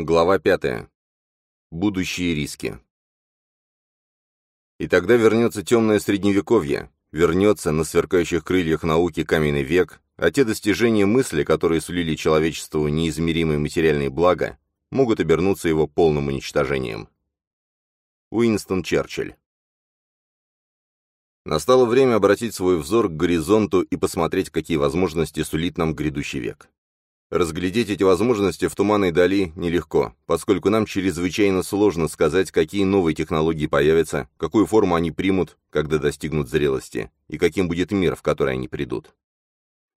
Глава 5. Будущие риски. И тогда вернется темное средневековье, вернется на сверкающих крыльях науки каменный век, а те достижения мысли, которые сулили человечеству неизмеримые материальные блага, могут обернуться его полным уничтожением. Уинстон Черчилль. Настало время обратить свой взор к горизонту и посмотреть, какие возможности сулит нам грядущий век. Разглядеть эти возможности в туманной дали нелегко, поскольку нам чрезвычайно сложно сказать, какие новые технологии появятся, какую форму они примут, когда достигнут зрелости, и каким будет мир, в который они придут.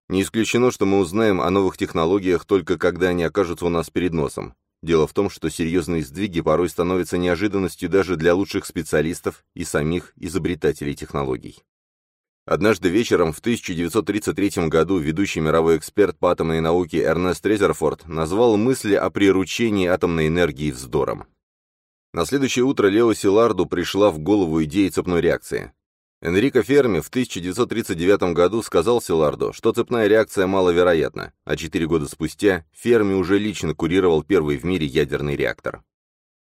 Не исключено, что мы узнаем о новых технологиях только когда они окажутся у нас перед носом. Дело в том, что серьезные сдвиги порой становятся неожиданностью даже для лучших специалистов и самих изобретателей технологий. Однажды вечером в 1933 году ведущий мировой эксперт по атомной науке Эрнест Резерфорд назвал мысли о приручении атомной энергии вздором. На следующее утро Лео Силарду пришла в голову идея цепной реакции. Энрико Ферми в 1939 году сказал Силарду, что цепная реакция маловероятна, а четыре года спустя Ферми уже лично курировал первый в мире ядерный реактор.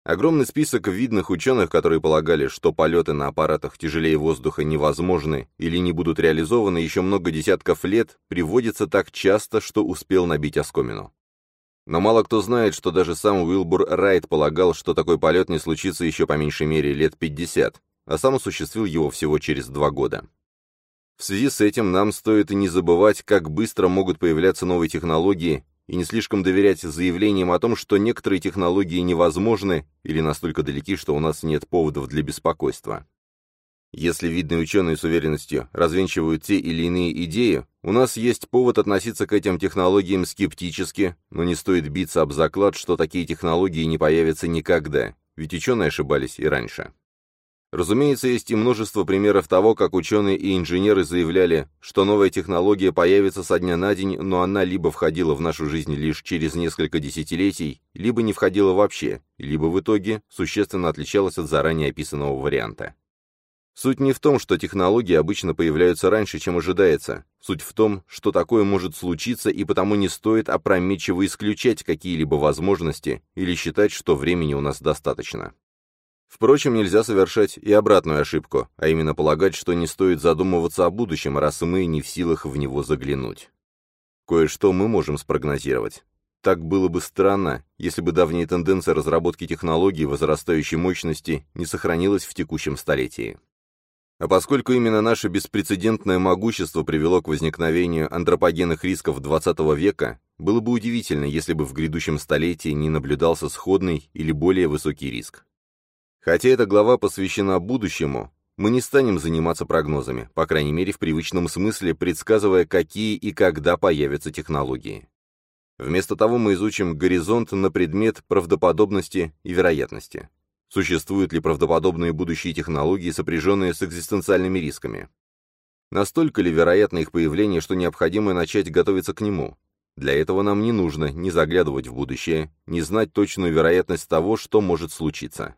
Огромный список видных ученых, которые полагали, что полеты на аппаратах тяжелее воздуха невозможны или не будут реализованы еще много десятков лет, приводится так часто, что успел набить оскомину. Но мало кто знает, что даже сам Уилбур Райт полагал, что такой полет не случится еще по меньшей мере лет 50, а сам осуществил его всего через два года. В связи с этим нам стоит не забывать, как быстро могут появляться новые технологии и не слишком доверять заявлениям о том, что некоторые технологии невозможны или настолько далеки, что у нас нет поводов для беспокойства. Если видные ученые с уверенностью развенчивают те или иные идеи, у нас есть повод относиться к этим технологиям скептически, но не стоит биться об заклад, что такие технологии не появятся никогда, ведь ученые ошибались и раньше. Разумеется, есть и множество примеров того, как ученые и инженеры заявляли, что новая технология появится со дня на день, но она либо входила в нашу жизнь лишь через несколько десятилетий, либо не входила вообще, либо в итоге существенно отличалась от заранее описанного варианта. Суть не в том, что технологии обычно появляются раньше, чем ожидается. Суть в том, что такое может случиться, и потому не стоит опрометчиво исключать какие-либо возможности или считать, что времени у нас достаточно. Впрочем, нельзя совершать и обратную ошибку, а именно полагать, что не стоит задумываться о будущем, раз мы не в силах в него заглянуть. Кое-что мы можем спрогнозировать. Так было бы странно, если бы давняя тенденция разработки технологий возрастающей мощности не сохранилась в текущем столетии. А поскольку именно наше беспрецедентное могущество привело к возникновению антропогенных рисков XX века, было бы удивительно, если бы в грядущем столетии не наблюдался сходный или более высокий риск. Хотя эта глава посвящена будущему, мы не станем заниматься прогнозами, по крайней мере в привычном смысле, предсказывая, какие и когда появятся технологии. Вместо того мы изучим горизонт на предмет правдоподобности и вероятности. Существуют ли правдоподобные будущие технологии, сопряженные с экзистенциальными рисками? Настолько ли вероятно их появление, что необходимо начать готовиться к нему? Для этого нам не нужно ни заглядывать в будущее, ни знать точную вероятность того, что может случиться.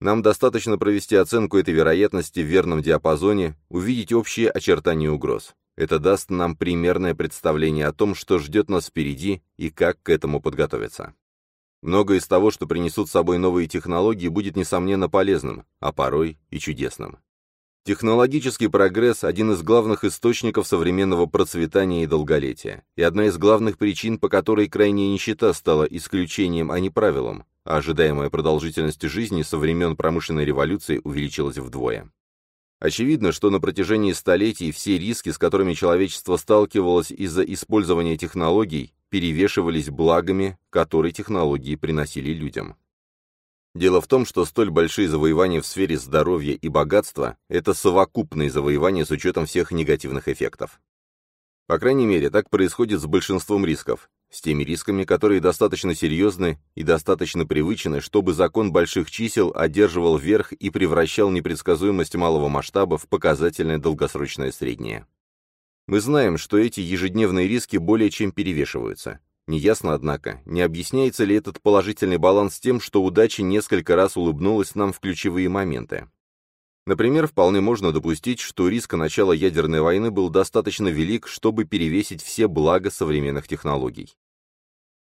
Нам достаточно провести оценку этой вероятности в верном диапазоне, увидеть общие очертания угроз. Это даст нам примерное представление о том, что ждет нас впереди и как к этому подготовиться. Многое из того, что принесут с собой новые технологии, будет, несомненно, полезным, а порой и чудесным. Технологический прогресс – один из главных источников современного процветания и долголетия, и одна из главных причин, по которой крайняя нищета стала исключением, а не правилом, а ожидаемая продолжительность жизни со времен промышленной революции увеличилась вдвое. Очевидно, что на протяжении столетий все риски, с которыми человечество сталкивалось из-за использования технологий, перевешивались благами, которые технологии приносили людям. Дело в том, что столь большие завоевания в сфере здоровья и богатства – это совокупные завоевания с учетом всех негативных эффектов. По крайней мере, так происходит с большинством рисков, с теми рисками, которые достаточно серьезны и достаточно привычны, чтобы закон больших чисел одерживал верх и превращал непредсказуемость малого масштаба в показательное долгосрочное среднее. Мы знаем, что эти ежедневные риски более чем перевешиваются. Неясно, однако, не объясняется ли этот положительный баланс тем, что удача несколько раз улыбнулась нам в ключевые моменты. Например, вполне можно допустить, что риск начала ядерной войны был достаточно велик, чтобы перевесить все блага современных технологий.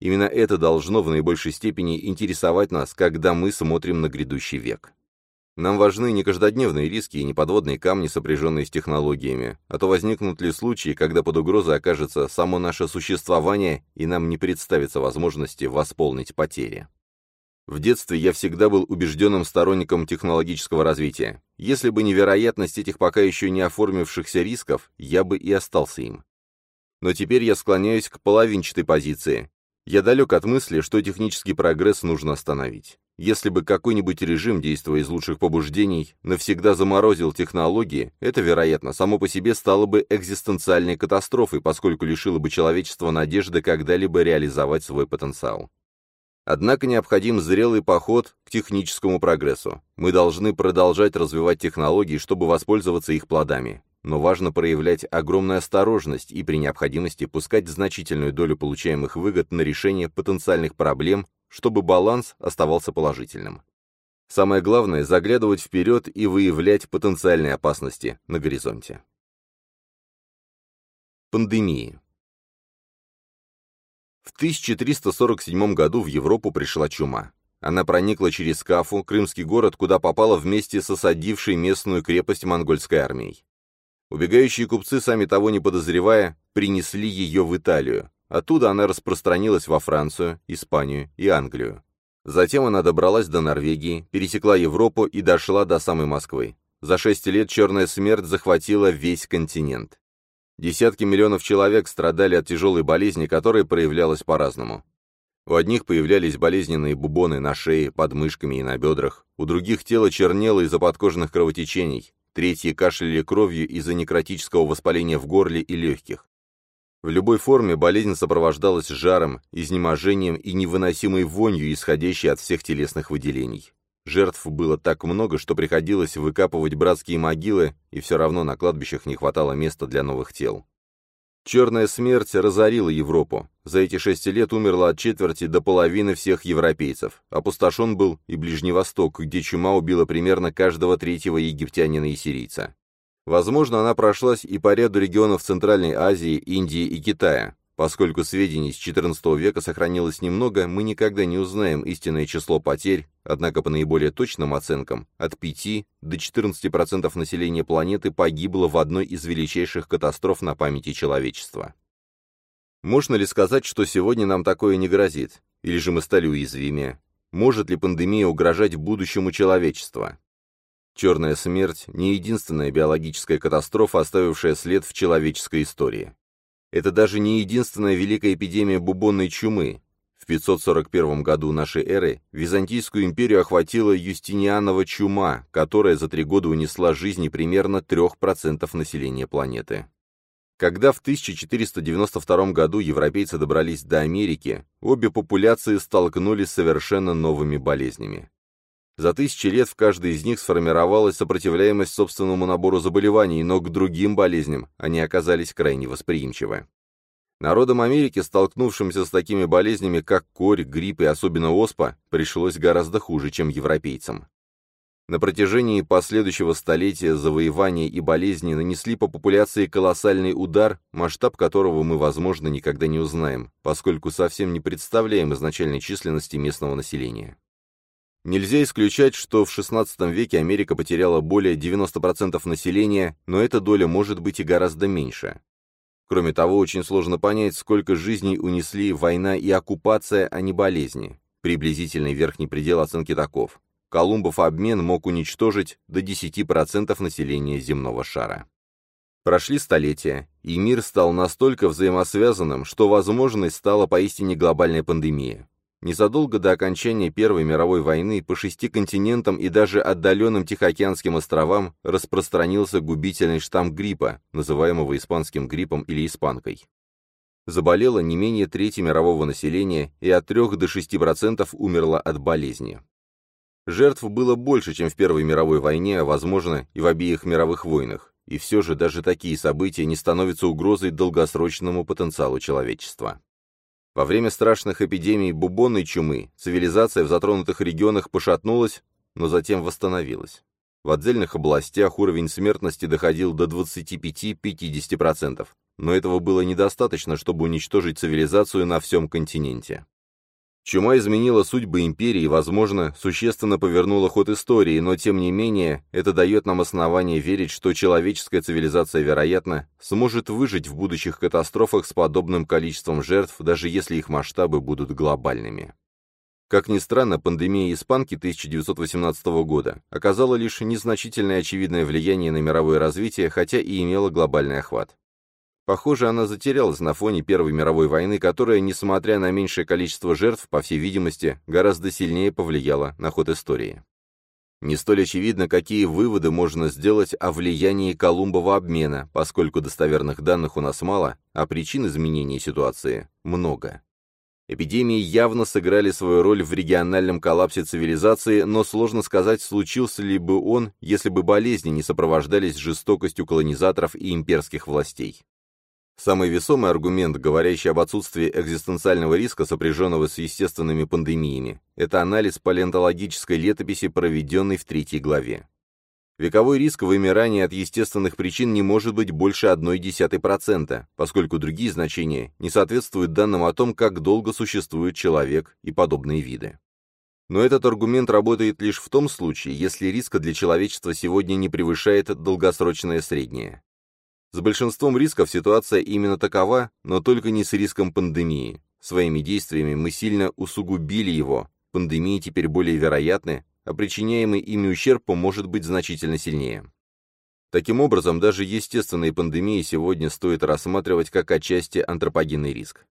Именно это должно в наибольшей степени интересовать нас, когда мы смотрим на грядущий век. Нам важны не каждодневные риски и не подводные камни, сопряженные с технологиями, а то возникнут ли случаи, когда под угрозой окажется само наше существование, и нам не представится возможности восполнить потери. В детстве я всегда был убежденным сторонником технологического развития. Если бы невероятность этих пока еще не оформившихся рисков, я бы и остался им. Но теперь я склоняюсь к половинчатой позиции. Я далек от мысли, что технический прогресс нужно остановить. Если бы какой-нибудь режим, действуя из лучших побуждений, навсегда заморозил технологии, это, вероятно, само по себе стало бы экзистенциальной катастрофой, поскольку лишило бы человечества надежды когда-либо реализовать свой потенциал. Однако необходим зрелый поход к техническому прогрессу. Мы должны продолжать развивать технологии, чтобы воспользоваться их плодами. Но важно проявлять огромную осторожность и при необходимости пускать значительную долю получаемых выгод на решение потенциальных проблем, чтобы баланс оставался положительным. Самое главное – заглядывать вперед и выявлять потенциальные опасности на горизонте. Пандемии. В 1347 году в Европу пришла чума. Она проникла через Кафу, крымский город, куда попала вместе с осадившей местную крепость монгольской армией. Убегающие купцы, сами того не подозревая, принесли ее в Италию. Оттуда она распространилась во Францию, Испанию и Англию. Затем она добралась до Норвегии, пересекла Европу и дошла до самой Москвы. За шесть лет черная смерть захватила весь континент. Десятки миллионов человек страдали от тяжелой болезни, которая проявлялась по-разному. У одних появлялись болезненные бубоны на шее, под мышками и на бедрах, у других тело чернело из-за подкожных кровотечений, третьи кашляли кровью из-за некротического воспаления в горле и легких. В любой форме болезнь сопровождалась жаром, изнеможением и невыносимой вонью, исходящей от всех телесных выделений. Жертв было так много, что приходилось выкапывать братские могилы, и все равно на кладбищах не хватало места для новых тел. Черная смерть разорила Европу. За эти шесть лет умерло от четверти до половины всех европейцев. Опустошен был и Ближний Восток, где чума убила примерно каждого третьего египтянина и сирийца. Возможно, она прошлась и по ряду регионов Центральной Азии, Индии и Китая. Поскольку сведений с XIV века сохранилось немного, мы никогда не узнаем истинное число потерь, однако по наиболее точным оценкам, от 5 до 14% населения планеты погибло в одной из величайших катастроф на памяти человечества. Можно ли сказать, что сегодня нам такое не грозит? Или же мы стали уязвимее? Может ли пандемия угрожать будущему человечества? Черная смерть – не единственная биологическая катастрофа, оставившая след в человеческой истории. Это даже не единственная великая эпидемия бубонной чумы. В 541 году нашей эры Византийскую империю охватила Юстинианова чума, которая за три года унесла жизни примерно 3% населения планеты. Когда в 1492 году европейцы добрались до Америки, обе популяции столкнулись с совершенно новыми болезнями. За тысячи лет в каждой из них сформировалась сопротивляемость собственному набору заболеваний, но к другим болезням они оказались крайне восприимчивы. Народам Америки, столкнувшимся с такими болезнями, как корь, грипп и особенно оспа, пришлось гораздо хуже, чем европейцам. На протяжении последующего столетия завоевания и болезни нанесли по популяции колоссальный удар, масштаб которого мы, возможно, никогда не узнаем, поскольку совсем не представляем изначальной численности местного населения. Нельзя исключать, что в XVI веке Америка потеряла более 90% населения, но эта доля может быть и гораздо меньше. Кроме того, очень сложно понять, сколько жизней унесли война и оккупация, а не болезни. Приблизительный верхний предел оценки таков. Колумбов обмен мог уничтожить до 10% населения земного шара. Прошли столетия, и мир стал настолько взаимосвязанным, что возможной стала поистине глобальная пандемия. Незадолго до окончания Первой мировой войны по шести континентам и даже отдаленным Тихоокеанским островам распространился губительный штамм гриппа, называемого испанским гриппом или испанкой. Заболело не менее трети мирового населения и от 3 до 6% умерло от болезни. Жертв было больше, чем в Первой мировой войне, а возможно и в обеих мировых войнах, и все же даже такие события не становятся угрозой долгосрочному потенциалу человечества. Во время страшных эпидемий бубонной чумы цивилизация в затронутых регионах пошатнулась, но затем восстановилась. В отдельных областях уровень смертности доходил до 25-50%, но этого было недостаточно, чтобы уничтожить цивилизацию на всем континенте. Чума изменила судьбы империи возможно, существенно повернула ход истории, но тем не менее это дает нам основание верить, что человеческая цивилизация, вероятно, сможет выжить в будущих катастрофах с подобным количеством жертв, даже если их масштабы будут глобальными. Как ни странно, пандемия испанки 1918 года оказала лишь незначительное очевидное влияние на мировое развитие, хотя и имела глобальный охват. Похоже, она затерялась на фоне Первой мировой войны, которая, несмотря на меньшее количество жертв, по всей видимости, гораздо сильнее повлияла на ход истории. Не столь очевидно, какие выводы можно сделать о влиянии Колумбова обмена, поскольку достоверных данных у нас мало, а причин изменения ситуации много. Эпидемии явно сыграли свою роль в региональном коллапсе цивилизации, но сложно сказать, случился ли бы он, если бы болезни не сопровождались жестокостью колонизаторов и имперских властей. Самый весомый аргумент, говорящий об отсутствии экзистенциального риска, сопряженного с естественными пандемиями, это анализ палеонтологической летописи, проведенный в третьей главе. Вековой риск вымирания от естественных причин не может быть больше 0,1%, поскольку другие значения не соответствуют данным о том, как долго существует человек и подобные виды. Но этот аргумент работает лишь в том случае, если риска для человечества сегодня не превышает долгосрочное среднее. С большинством рисков ситуация именно такова, но только не с риском пандемии. Своими действиями мы сильно усугубили его. Пандемии теперь более вероятны, а причиняемый ими ущерб может быть значительно сильнее. Таким образом, даже естественные пандемии сегодня стоит рассматривать как отчасти антропогенный риск.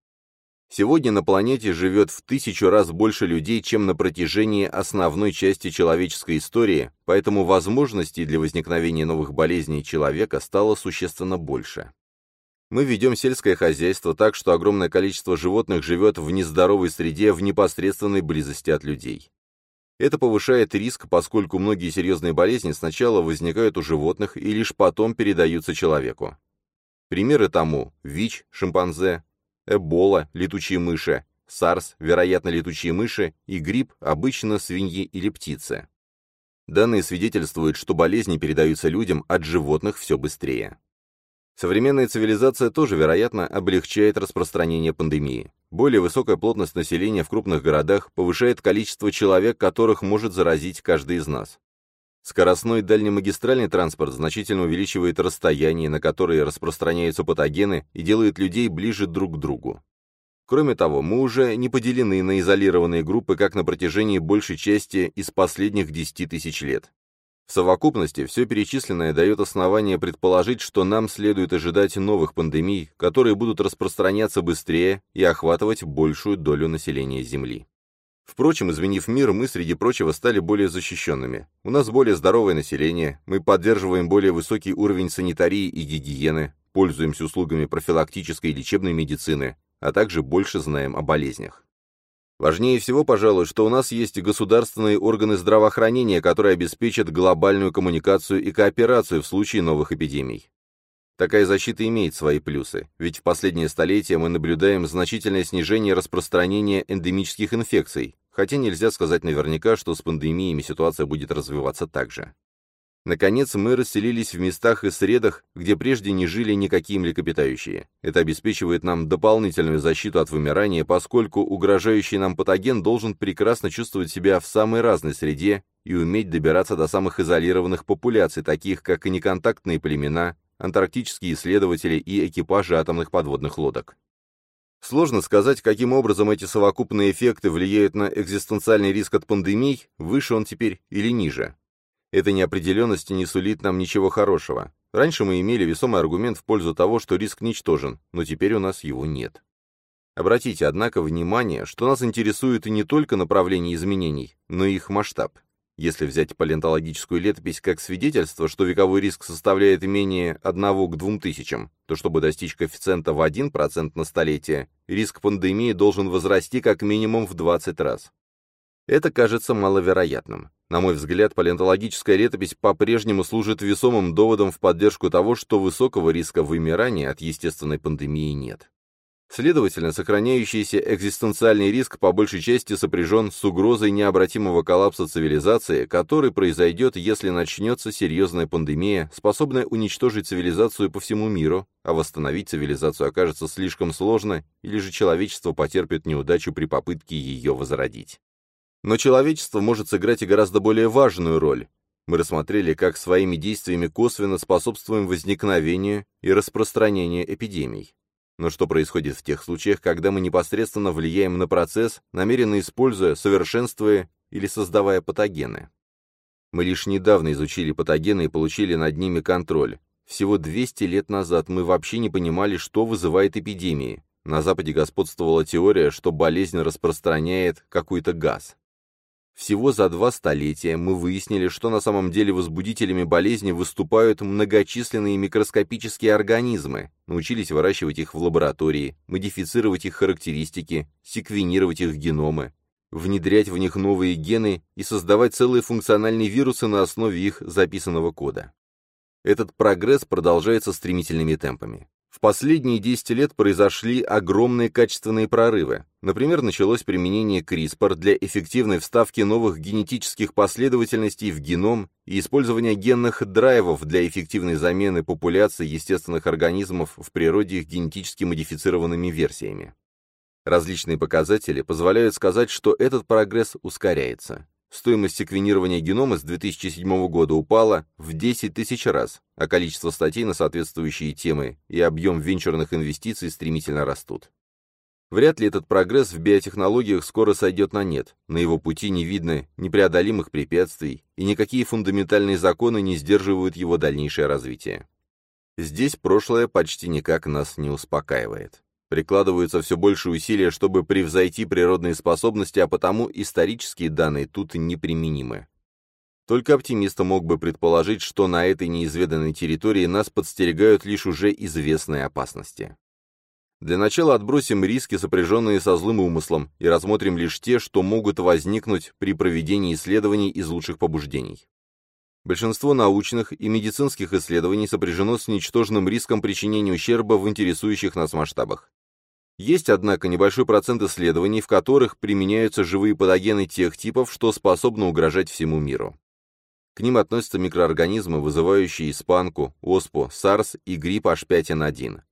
Сегодня на планете живет в тысячу раз больше людей, чем на протяжении основной части человеческой истории, поэтому возможностей для возникновения новых болезней человека стало существенно больше. Мы ведем сельское хозяйство так, что огромное количество животных живет в нездоровой среде в непосредственной близости от людей. Это повышает риск, поскольку многие серьезные болезни сначала возникают у животных и лишь потом передаются человеку. Примеры тому – ВИЧ, шимпанзе, Эбола, летучие мыши, САРС, вероятно, летучие мыши, и грипп, обычно свиньи или птицы. Данные свидетельствуют, что болезни передаются людям от животных все быстрее. Современная цивилизация тоже, вероятно, облегчает распространение пандемии. Более высокая плотность населения в крупных городах повышает количество человек, которых может заразить каждый из нас. Скоростной дальнемагистральный транспорт значительно увеличивает расстояние, на которые распространяются патогены, и делает людей ближе друг к другу. Кроме того, мы уже не поделены на изолированные группы, как на протяжении большей части из последних 10 тысяч лет. В совокупности все перечисленное дает основание предположить, что нам следует ожидать новых пандемий, которые будут распространяться быстрее и охватывать большую долю населения Земли. Впрочем, изменив мир, мы, среди прочего, стали более защищенными. У нас более здоровое население, мы поддерживаем более высокий уровень санитарии и гигиены, пользуемся услугами профилактической и лечебной медицины, а также больше знаем о болезнях. Важнее всего, пожалуй, что у нас есть государственные органы здравоохранения, которые обеспечат глобальную коммуникацию и кооперацию в случае новых эпидемий. Такая защита имеет свои плюсы, ведь в последние столетия мы наблюдаем значительное снижение распространения эндемических инфекций, хотя нельзя сказать наверняка, что с пандемиями ситуация будет развиваться так же. Наконец, мы расселились в местах и средах, где прежде не жили никакие млекопитающие. Это обеспечивает нам дополнительную защиту от вымирания, поскольку угрожающий нам патоген должен прекрасно чувствовать себя в самой разной среде и уметь добираться до самых изолированных популяций, таких как неконтактные племена, антарктические исследователи и экипажи атомных подводных лодок. Сложно сказать, каким образом эти совокупные эффекты влияют на экзистенциальный риск от пандемий, выше он теперь или ниже. Эта неопределенность не сулит нам ничего хорошего. Раньше мы имели весомый аргумент в пользу того, что риск ничтожен, но теперь у нас его нет. Обратите, однако, внимание, что нас интересует и не только направление изменений, но и их масштаб. Если взять палеонтологическую летопись как свидетельство, что вековой риск составляет менее 1 к 2000, то чтобы достичь коэффициента в 1% на столетие, риск пандемии должен возрасти как минимум в 20 раз. Это кажется маловероятным. На мой взгляд, палеонтологическая летопись по-прежнему служит весомым доводом в поддержку того, что высокого риска вымирания от естественной пандемии нет. Следовательно, сохраняющийся экзистенциальный риск по большей части сопряжен с угрозой необратимого коллапса цивилизации, который произойдет, если начнется серьезная пандемия, способная уничтожить цивилизацию по всему миру, а восстановить цивилизацию окажется слишком сложно, или же человечество потерпит неудачу при попытке ее возродить. Но человечество может сыграть и гораздо более важную роль. Мы рассмотрели, как своими действиями косвенно способствуем возникновению и распространению эпидемий. Но что происходит в тех случаях, когда мы непосредственно влияем на процесс, намеренно используя, совершенствуя или создавая патогены? Мы лишь недавно изучили патогены и получили над ними контроль. Всего 200 лет назад мы вообще не понимали, что вызывает эпидемии. На Западе господствовала теория, что болезнь распространяет какой-то газ. Всего за два столетия мы выяснили, что на самом деле возбудителями болезни выступают многочисленные микроскопические организмы, научились выращивать их в лаборатории, модифицировать их характеристики, секвенировать их геномы, внедрять в них новые гены и создавать целые функциональные вирусы на основе их записанного кода. Этот прогресс продолжается стремительными темпами. В последние 10 лет произошли огромные качественные прорывы. Например, началось применение CRISPR для эффективной вставки новых генетических последовательностей в геном и использования генных драйвов для эффективной замены популяции естественных организмов в природе их генетически модифицированными версиями. Различные показатели позволяют сказать, что этот прогресс ускоряется. Стоимость секвенирования генома с 2007 года упала в 10 тысяч раз, а количество статей на соответствующие темы и объем венчурных инвестиций стремительно растут. Вряд ли этот прогресс в биотехнологиях скоро сойдет на нет, на его пути не видно непреодолимых препятствий, и никакие фундаментальные законы не сдерживают его дальнейшее развитие. Здесь прошлое почти никак нас не успокаивает. Прикладываются все больше усилия, чтобы превзойти природные способности, а потому исторические данные тут неприменимы. Только оптимист мог бы предположить, что на этой неизведанной территории нас подстерегают лишь уже известные опасности. Для начала отбросим риски, сопряженные со злым умыслом, и рассмотрим лишь те, что могут возникнуть при проведении исследований из лучших побуждений. Большинство научных и медицинских исследований сопряжено с ничтожным риском причинения ущерба в интересующих нас масштабах. Есть, однако, небольшой процент исследований, в которых применяются живые патогены тех типов, что способны угрожать всему миру. К ним относятся микроорганизмы, вызывающие испанку, оспу, SARS и грипп H5N1.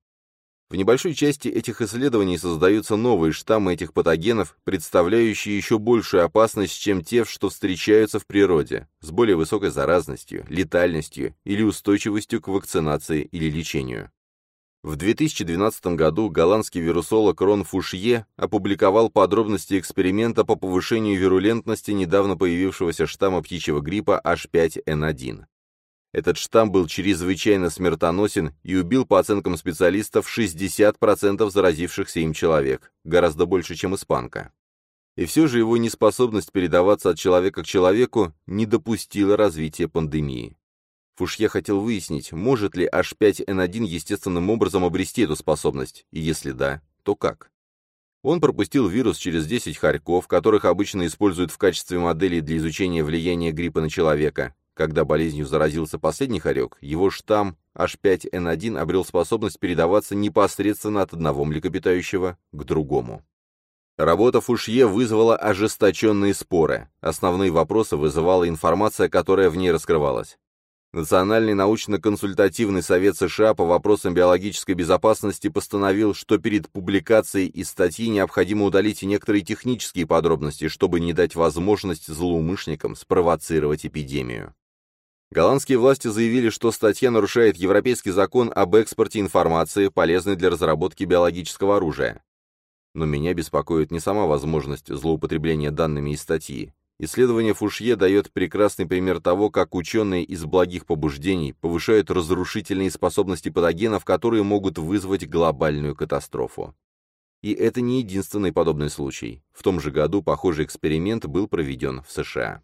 В небольшой части этих исследований создаются новые штаммы этих патогенов, представляющие еще большую опасность, чем те, что встречаются в природе, с более высокой заразностью, летальностью или устойчивостью к вакцинации или лечению. В 2012 году голландский вирусолог Рон Фушье опубликовал подробности эксперимента по повышению вирулентности недавно появившегося штамма птичьего гриппа H5N1. Этот штамм был чрезвычайно смертоносен и убил, по оценкам специалистов, 60% заразившихся им человек, гораздо больше, чем испанка. И все же его неспособность передаваться от человека к человеку не допустила развития пандемии. Фушье хотел выяснить, может ли H5N1 естественным образом обрести эту способность, и если да, то как. Он пропустил вирус через 10 хорьков, которых обычно используют в качестве моделей для изучения влияния гриппа на человека. Когда болезнью заразился последний хорек, его штамм H5N1 обрел способность передаваться непосредственно от одного млекопитающего к другому. Работа Фушье вызвала ожесточенные споры. Основные вопросы вызывала информация, которая в ней раскрывалась. Национальный научно-консультативный совет США по вопросам биологической безопасности постановил, что перед публикацией из статьи необходимо удалить некоторые технические подробности, чтобы не дать возможность злоумышленникам спровоцировать эпидемию. Голландские власти заявили, что статья нарушает Европейский закон об экспорте информации, полезной для разработки биологического оружия. Но меня беспокоит не сама возможность злоупотребления данными из статьи, Исследование Фушье дает прекрасный пример того, как ученые из благих побуждений повышают разрушительные способности патогенов, которые могут вызвать глобальную катастрофу. И это не единственный подобный случай. В том же году похожий эксперимент был проведен в США.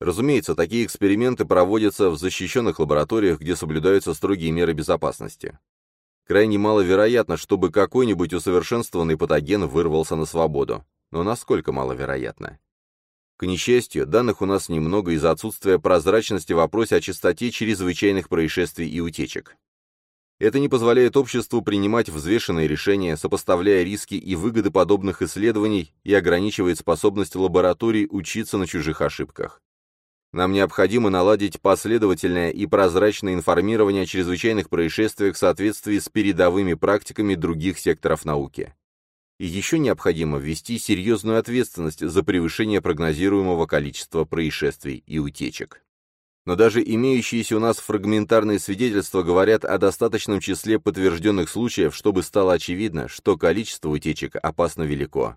Разумеется, такие эксперименты проводятся в защищенных лабораториях, где соблюдаются строгие меры безопасности. Крайне маловероятно, чтобы какой-нибудь усовершенствованный патоген вырвался на свободу. Но насколько маловероятно? К несчастью, данных у нас немного из-за отсутствия прозрачности в вопросе о частоте чрезвычайных происшествий и утечек. Это не позволяет обществу принимать взвешенные решения, сопоставляя риски и выгоды подобных исследований и ограничивает способность лабораторий учиться на чужих ошибках. Нам необходимо наладить последовательное и прозрачное информирование о чрезвычайных происшествиях в соответствии с передовыми практиками других секторов науки. И еще необходимо ввести серьезную ответственность за превышение прогнозируемого количества происшествий и утечек. Но даже имеющиеся у нас фрагментарные свидетельства говорят о достаточном числе подтвержденных случаев, чтобы стало очевидно, что количество утечек опасно велико.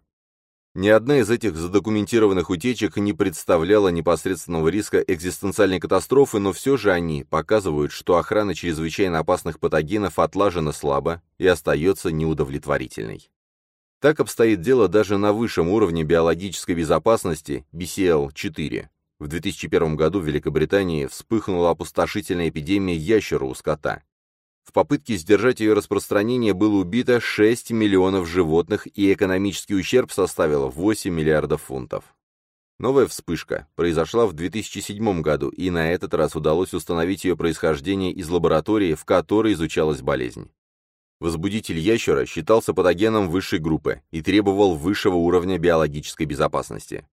Ни одна из этих задокументированных утечек не представляла непосредственного риска экзистенциальной катастрофы, но все же они показывают, что охрана чрезвычайно опасных патогенов отлажена слабо и остается неудовлетворительной. Так обстоит дело даже на высшем уровне биологической безопасности BCL-4. В 2001 году в Великобритании вспыхнула опустошительная эпидемия ящера у скота. В попытке сдержать ее распространение было убито 6 миллионов животных, и экономический ущерб составил 8 миллиардов фунтов. Новая вспышка произошла в 2007 году, и на этот раз удалось установить ее происхождение из лаборатории, в которой изучалась болезнь. Возбудитель ящера считался патогеном высшей группы и требовал высшего уровня биологической безопасности.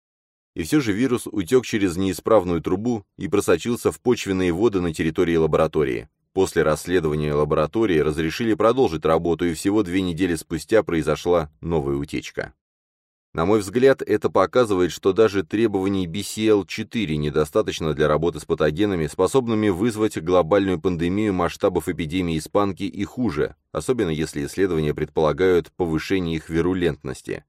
И все же вирус утек через неисправную трубу и просочился в почвенные воды на территории лаборатории. После расследования лаборатории разрешили продолжить работу, и всего две недели спустя произошла новая утечка. На мой взгляд, это показывает, что даже требований BCL-4 недостаточно для работы с патогенами, способными вызвать глобальную пандемию масштабов эпидемии испанки и хуже, особенно если исследования предполагают повышение их вирулентности.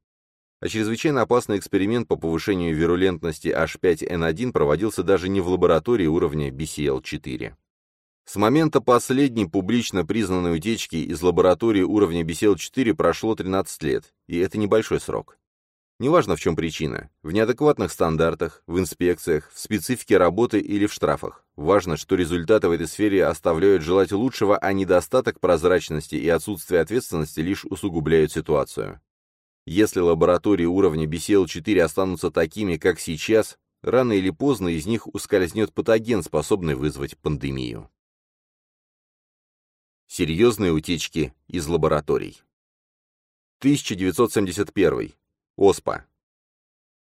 А чрезвычайно опасный эксперимент по повышению вирулентности H5N1 проводился даже не в лаборатории уровня BCL-4. С момента последней публично признанной утечки из лаборатории уровня BCL-4 прошло 13 лет, и это небольшой срок. Неважно, в чем причина. В неадекватных стандартах, в инспекциях, в специфике работы или в штрафах. Важно, что результаты в этой сфере оставляют желать лучшего, а недостаток прозрачности и отсутствие ответственности лишь усугубляют ситуацию. Если лаборатории уровня BCL-4 останутся такими, как сейчас, рано или поздно из них ускользнет патоген, способный вызвать пандемию. Серьезные утечки из лабораторий. 1971. ОСПА.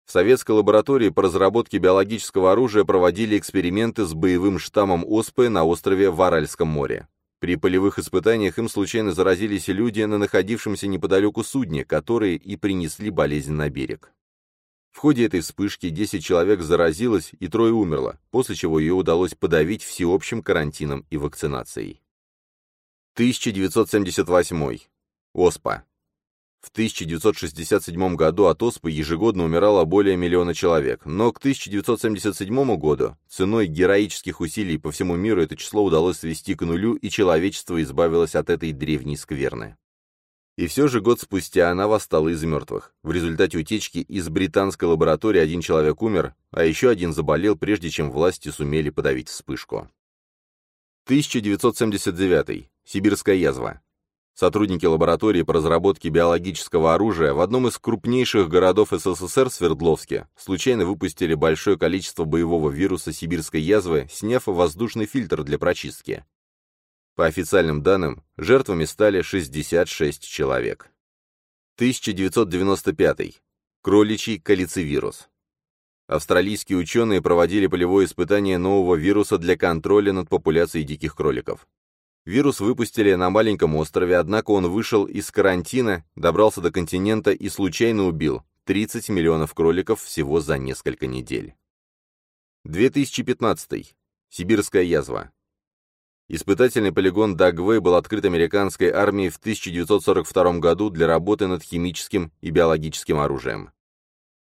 В советской лаборатории по разработке биологического оружия проводили эксперименты с боевым штаммом ОСПы на острове в Аральском море. При полевых испытаниях им случайно заразились люди на находившемся неподалеку судне, которые и принесли болезнь на берег. В ходе этой вспышки 10 человек заразилось и трое умерло, после чего ее удалось подавить всеобщим карантином и вакцинацией. 1978. ОСПА. В 1967 году от оспы ежегодно умирало более миллиона человек, но к 1977 году ценой героических усилий по всему миру это число удалось свести к нулю, и человечество избавилось от этой древней скверны. И все же год спустя она восстала из мертвых. В результате утечки из британской лаборатории один человек умер, а еще один заболел, прежде чем власти сумели подавить вспышку. 1979. Сибирская язва. Сотрудники лаборатории по разработке биологического оружия в одном из крупнейших городов СССР, Свердловске, случайно выпустили большое количество боевого вируса сибирской язвы, сняв воздушный фильтр для прочистки. По официальным данным, жертвами стали 66 человек. 1995. Кроличий калицивирус. Австралийские ученые проводили полевое испытание нового вируса для контроля над популяцией диких кроликов. Вирус выпустили на маленьком острове, однако он вышел из карантина, добрался до континента и случайно убил 30 миллионов кроликов всего за несколько недель. 2015. Сибирская язва. Испытательный полигон Дагвей был открыт американской армией в 1942 году для работы над химическим и биологическим оружием.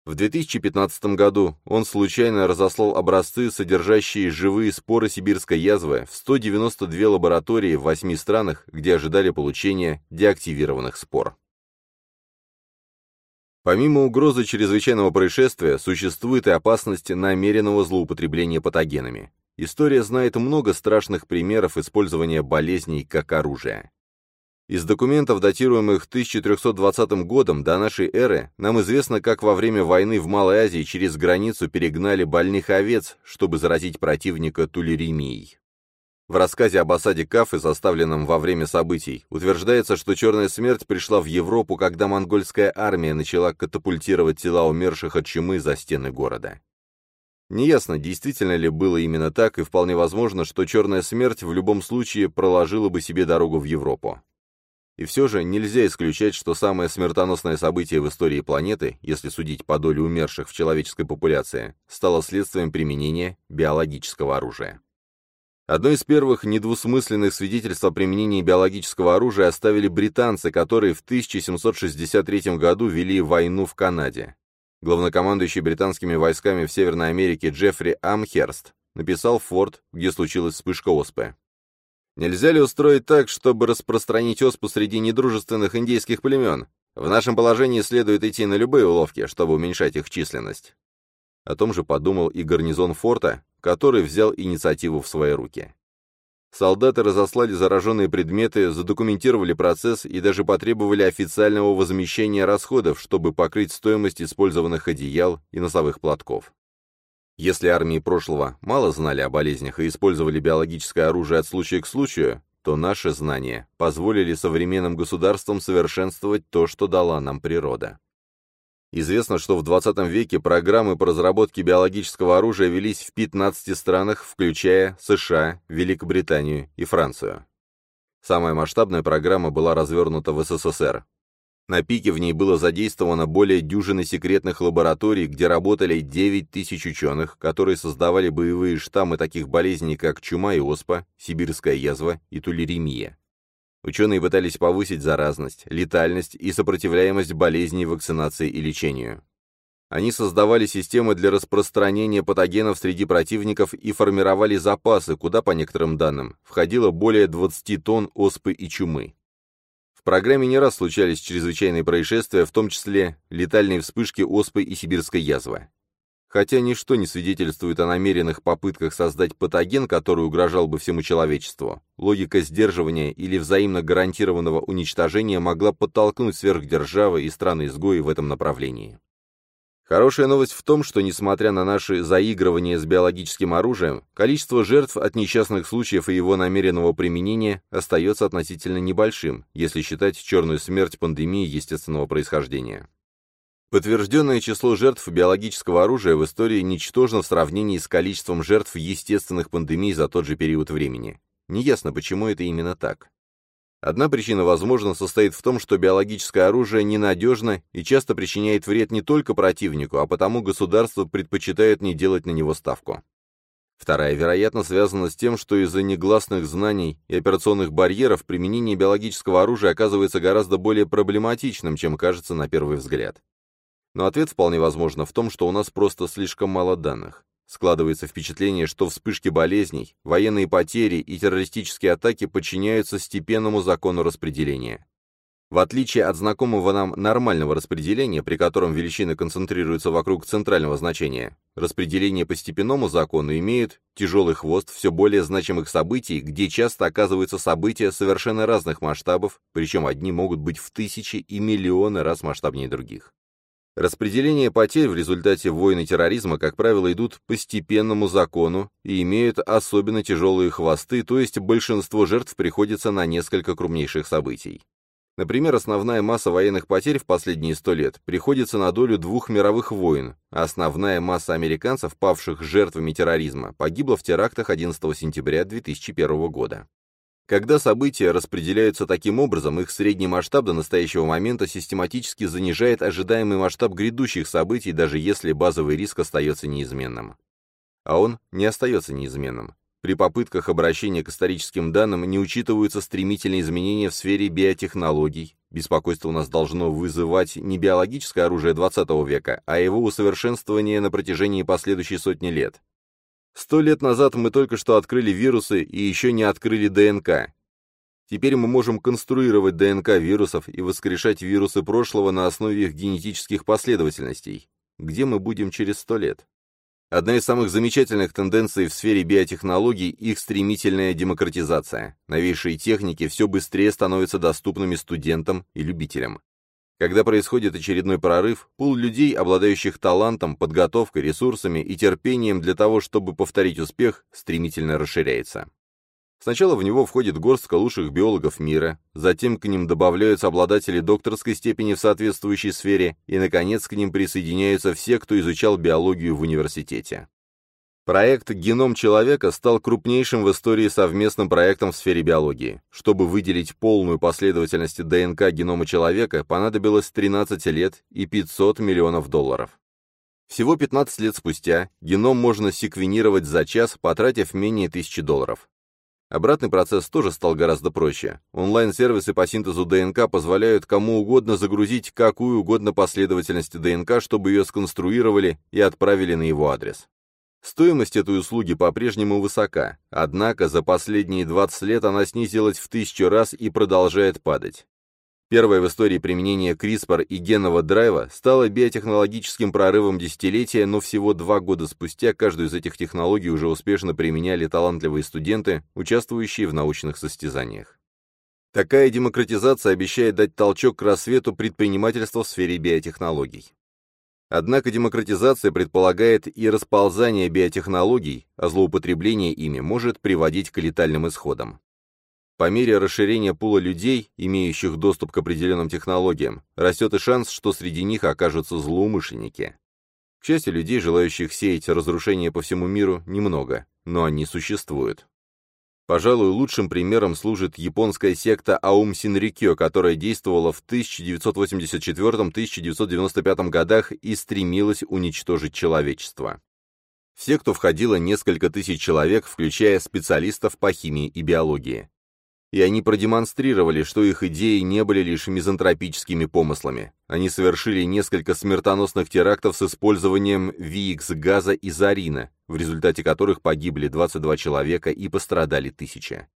В 2015 году он случайно разослал образцы, содержащие живые споры сибирской язвы, в 192 лаборатории в 8 странах, где ожидали получения деактивированных спор. Помимо угрозы чрезвычайного происшествия, существует и опасность намеренного злоупотребления патогенами. История знает много страшных примеров использования болезней как оружия. Из документов, датируемых 1320 годом до нашей эры, нам известно, как во время войны в Малой Азии через границу перегнали больных овец, чтобы заразить противника тулеремией. В рассказе об осаде Кафы, составленном во время событий, утверждается, что Черная Смерть пришла в Европу, когда монгольская армия начала катапультировать тела умерших от чумы за стены города. Неясно, действительно ли было именно так, и вполне возможно, что Черная Смерть в любом случае проложила бы себе дорогу в Европу. И все же нельзя исключать, что самое смертоносное событие в истории планеты, если судить по доле умерших в человеческой популяции, стало следствием применения биологического оружия. Одно из первых недвусмысленных свидетельств о применении биологического оружия оставили британцы, которые в 1763 году вели войну в Канаде. Главнокомандующий британскими войсками в Северной Америке Джеффри Амхерст написал в форт, где случилась вспышка оспы. Нельзя ли устроить так, чтобы распространить оспу среди недружественных индейских племен? В нашем положении следует идти на любые уловки, чтобы уменьшать их численность. О том же подумал и гарнизон форта, который взял инициативу в свои руки. Солдаты разослали зараженные предметы, задокументировали процесс и даже потребовали официального возмещения расходов, чтобы покрыть стоимость использованных одеял и носовых платков. Если армии прошлого мало знали о болезнях и использовали биологическое оружие от случая к случаю, то наши знания позволили современным государствам совершенствовать то, что дала нам природа. Известно, что в 20 веке программы по разработке биологического оружия велись в 15 странах, включая США, Великобританию и Францию. Самая масштабная программа была развернута в СССР. На пике в ней было задействовано более дюжины секретных лабораторий, где работали 9 тысяч ученых, которые создавали боевые штаммы таких болезней, как чума и оспа, сибирская язва и тулеремия. Ученые пытались повысить заразность, летальность и сопротивляемость болезней, вакцинации и лечению. Они создавали системы для распространения патогенов среди противников и формировали запасы, куда, по некоторым данным, входило более 20 тонн оспы и чумы. Программе не раз случались чрезвычайные происшествия, в том числе летальные вспышки оспы и сибирской язвы. Хотя ничто не свидетельствует о намеренных попытках создать патоген, который угрожал бы всему человечеству, логика сдерживания или взаимно гарантированного уничтожения могла подтолкнуть сверхдержавы и страны-изгои в этом направлении. Хорошая новость в том, что, несмотря на наши заигрывания с биологическим оружием, количество жертв от несчастных случаев и его намеренного применения остается относительно небольшим, если считать черную смерть пандемии естественного происхождения. Подтвержденное число жертв биологического оружия в истории ничтожно в сравнении с количеством жертв естественных пандемий за тот же период времени. Неясно, почему это именно так. Одна причина, возможно, состоит в том, что биологическое оружие ненадежно и часто причиняет вред не только противнику, а потому государство предпочитает не делать на него ставку. Вторая, вероятно, связана с тем, что из-за негласных знаний и операционных барьеров применение биологического оружия оказывается гораздо более проблематичным, чем кажется на первый взгляд. Но ответ вполне возможно в том, что у нас просто слишком мало данных. Складывается впечатление, что вспышки болезней, военные потери и террористические атаки подчиняются степенному закону распределения. В отличие от знакомого нам нормального распределения, при котором величины концентрируются вокруг центрального значения, распределение по степенному закону имеет тяжелый хвост все более значимых событий, где часто оказываются события совершенно разных масштабов, причем одни могут быть в тысячи и миллионы раз масштабнее других. Распределение потерь в результате войн и терроризма, как правило, идут по степенному закону и имеют особенно тяжелые хвосты, то есть большинство жертв приходится на несколько крупнейших событий. Например, основная масса военных потерь в последние сто лет приходится на долю двух мировых войн, а основная масса американцев, павших жертвами терроризма, погибла в терактах 11 сентября 2001 года. Когда события распределяются таким образом, их средний масштаб до настоящего момента систематически занижает ожидаемый масштаб грядущих событий, даже если базовый риск остается неизменным. А он не остается неизменным. При попытках обращения к историческим данным не учитываются стремительные изменения в сфере биотехнологий. Беспокойство у нас должно вызывать не биологическое оружие 20 века, а его усовершенствование на протяжении последующей сотни лет. Сто лет назад мы только что открыли вирусы и еще не открыли ДНК. Теперь мы можем конструировать ДНК вирусов и воскрешать вирусы прошлого на основе их генетических последовательностей. Где мы будем через сто лет? Одна из самых замечательных тенденций в сфере биотехнологий – их стремительная демократизация. Новейшие техники все быстрее становятся доступными студентам и любителям. Когда происходит очередной прорыв, пул людей, обладающих талантом, подготовкой, ресурсами и терпением для того, чтобы повторить успех, стремительно расширяется. Сначала в него входит горстка лучших биологов мира, затем к ним добавляются обладатели докторской степени в соответствующей сфере, и, наконец, к ним присоединяются все, кто изучал биологию в университете. Проект «Геном человека» стал крупнейшим в истории совместным проектом в сфере биологии. Чтобы выделить полную последовательность ДНК генома человека, понадобилось 13 лет и 500 миллионов долларов. Всего 15 лет спустя геном можно секвенировать за час, потратив менее 1000 долларов. Обратный процесс тоже стал гораздо проще. Онлайн-сервисы по синтезу ДНК позволяют кому угодно загрузить какую угодно последовательность ДНК, чтобы ее сконструировали и отправили на его адрес. Стоимость этой услуги по-прежнему высока, однако за последние 20 лет она снизилась в тысячу раз и продолжает падать. Первое в истории применение CRISPR и генного драйва стало биотехнологическим прорывом десятилетия, но всего два года спустя каждую из этих технологий уже успешно применяли талантливые студенты, участвующие в научных состязаниях. Такая демократизация обещает дать толчок к рассвету предпринимательства в сфере биотехнологий. Однако демократизация предполагает и расползание биотехнологий, а злоупотребление ими может приводить к летальным исходам. По мере расширения пула людей, имеющих доступ к определенным технологиям, растет и шанс, что среди них окажутся злоумышленники. К счастью, людей, желающих сеять разрушение по всему миру, немного, но они существуют. Пожалуй, лучшим примером служит японская секта Аум Синрикё, которая действовала в 1984-1995 годах и стремилась уничтожить человечество. В секту входило несколько тысяч человек, включая специалистов по химии и биологии и они продемонстрировали, что их идеи не были лишь мизантропическими помыслами. Они совершили несколько смертоносных терактов с использованием ВИИКС-газа и зарина, в результате которых погибли 22 человека и пострадали тысячи.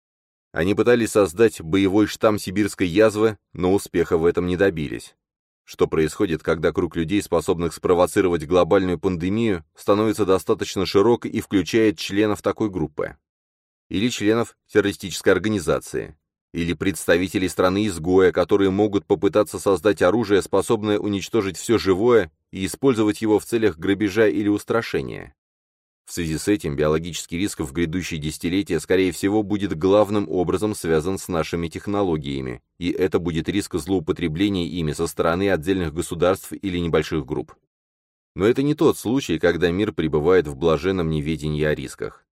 Они пытались создать боевой штамм сибирской язвы, но успеха в этом не добились. Что происходит, когда круг людей, способных спровоцировать глобальную пандемию, становится достаточно широк и включает членов такой группы? или членов террористической организации, или представителей страны-изгоя, которые могут попытаться создать оружие, способное уничтожить все живое и использовать его в целях грабежа или устрашения. В связи с этим биологический риск в грядущие десятилетия, скорее всего, будет главным образом связан с нашими технологиями, и это будет риск злоупотребления ими со стороны отдельных государств или небольших групп. Но это не тот случай, когда мир пребывает в блаженном неведении о рисках.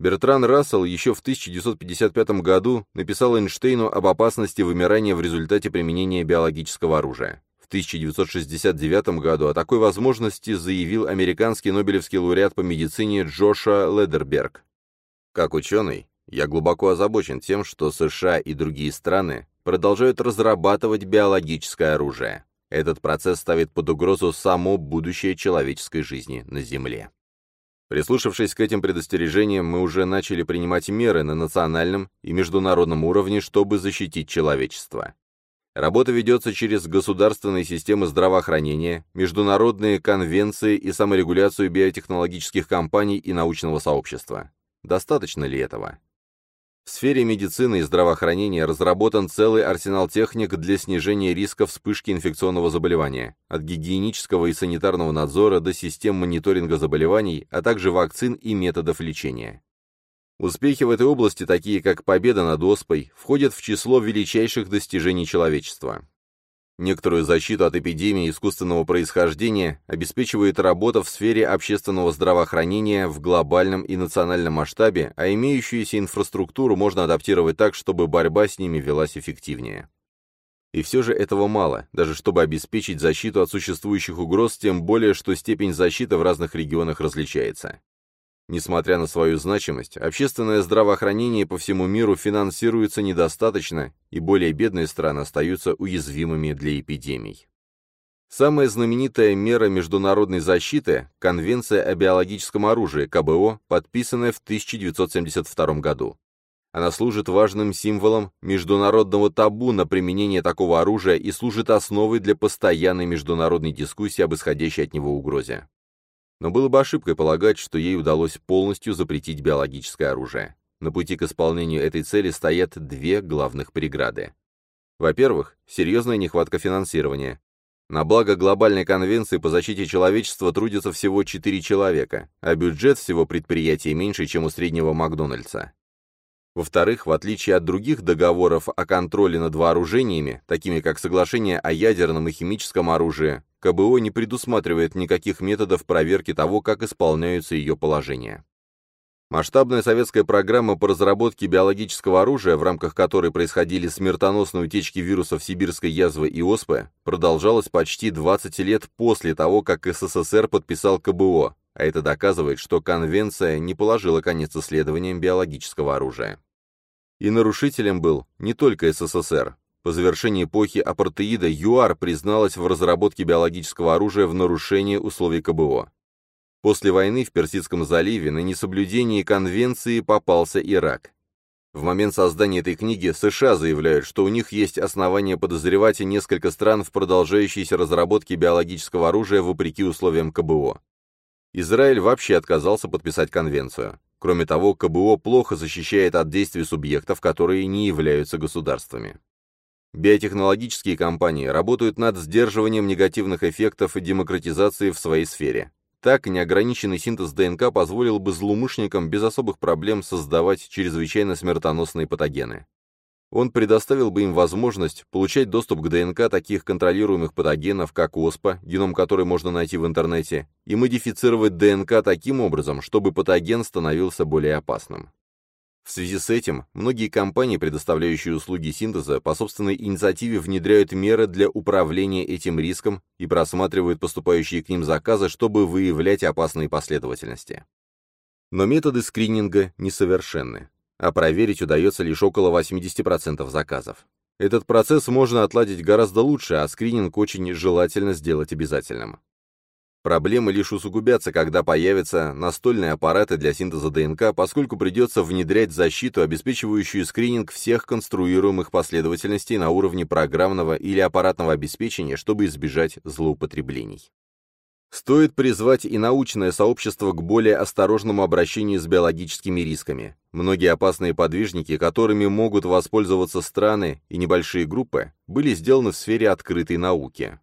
Бертран Рассел еще в 1955 году написал Эйнштейну об опасности вымирания в результате применения биологического оружия. В 1969 году о такой возможности заявил американский нобелевский лауреат по медицине Джоша Ледерберг. Как ученый, я глубоко озабочен тем, что США и другие страны продолжают разрабатывать биологическое оружие. Этот процесс ставит под угрозу само будущее человеческой жизни на Земле. Прислушавшись к этим предостережениям, мы уже начали принимать меры на национальном и международном уровне, чтобы защитить человечество. Работа ведется через государственные системы здравоохранения, международные конвенции и саморегуляцию биотехнологических компаний и научного сообщества. Достаточно ли этого? В сфере медицины и здравоохранения разработан целый арсенал техник для снижения риска вспышки инфекционного заболевания, от гигиенического и санитарного надзора до систем мониторинга заболеваний, а также вакцин и методов лечения. Успехи в этой области, такие как победа над оспой, входят в число величайших достижений человечества. Некоторую защиту от эпидемии искусственного происхождения обеспечивает работа в сфере общественного здравоохранения в глобальном и национальном масштабе, а имеющуюся инфраструктуру можно адаптировать так, чтобы борьба с ними велась эффективнее. И все же этого мало, даже чтобы обеспечить защиту от существующих угроз, тем более, что степень защиты в разных регионах различается. Несмотря на свою значимость, общественное здравоохранение по всему миру финансируется недостаточно, и более бедные страны остаются уязвимыми для эпидемий. Самая знаменитая мера международной защиты – Конвенция о биологическом оружии, КБО, подписанная в 1972 году. Она служит важным символом международного табу на применение такого оружия и служит основой для постоянной международной дискуссии об исходящей от него угрозе. Но было бы ошибкой полагать, что ей удалось полностью запретить биологическое оружие. На пути к исполнению этой цели стоят две главных преграды. Во-первых, серьезная нехватка финансирования. На благо глобальной конвенции по защите человечества трудятся всего 4 человека, а бюджет всего предприятия меньше, чем у среднего Макдональдса. Во-вторых, в отличие от других договоров о контроле над вооружениями, такими как соглашение о ядерном и химическом оружии, КБО не предусматривает никаких методов проверки того, как исполняются ее положения. Масштабная советская программа по разработке биологического оружия, в рамках которой происходили смертоносные утечки вирусов сибирской язвы и оспы, продолжалась почти 20 лет после того, как СССР подписал КБО, а это доказывает, что конвенция не положила конец исследованиям биологического оружия. И нарушителем был не только СССР. По завершении эпохи апартеида ЮАР призналась в разработке биологического оружия в нарушении условий КБО. После войны в Персидском заливе на несоблюдении конвенции попался Ирак. В момент создания этой книги США заявляют, что у них есть основания подозревать несколько стран в продолжающейся разработке биологического оружия вопреки условиям КБО. Израиль вообще отказался подписать конвенцию. Кроме того, КБО плохо защищает от действий субъектов, которые не являются государствами. Биотехнологические компании работают над сдерживанием негативных эффектов и демократизацией в своей сфере. Так, неограниченный синтез ДНК позволил бы злоумышленникам без особых проблем создавать чрезвычайно смертоносные патогены. Он предоставил бы им возможность получать доступ к ДНК таких контролируемых патогенов, как ОСПА, геном которой можно найти в интернете, и модифицировать ДНК таким образом, чтобы патоген становился более опасным. В связи с этим, многие компании, предоставляющие услуги синтеза, по собственной инициативе внедряют меры для управления этим риском и просматривают поступающие к ним заказы, чтобы выявлять опасные последовательности. Но методы скрининга несовершенны, а проверить удается лишь около 80% заказов. Этот процесс можно отладить гораздо лучше, а скрининг очень желательно сделать обязательным. Проблемы лишь усугубятся, когда появятся настольные аппараты для синтеза ДНК, поскольку придется внедрять защиту, обеспечивающую скрининг всех конструируемых последовательностей на уровне программного или аппаратного обеспечения, чтобы избежать злоупотреблений. Стоит призвать и научное сообщество к более осторожному обращению с биологическими рисками. Многие опасные подвижники, которыми могут воспользоваться страны и небольшие группы, были сделаны в сфере открытой науки.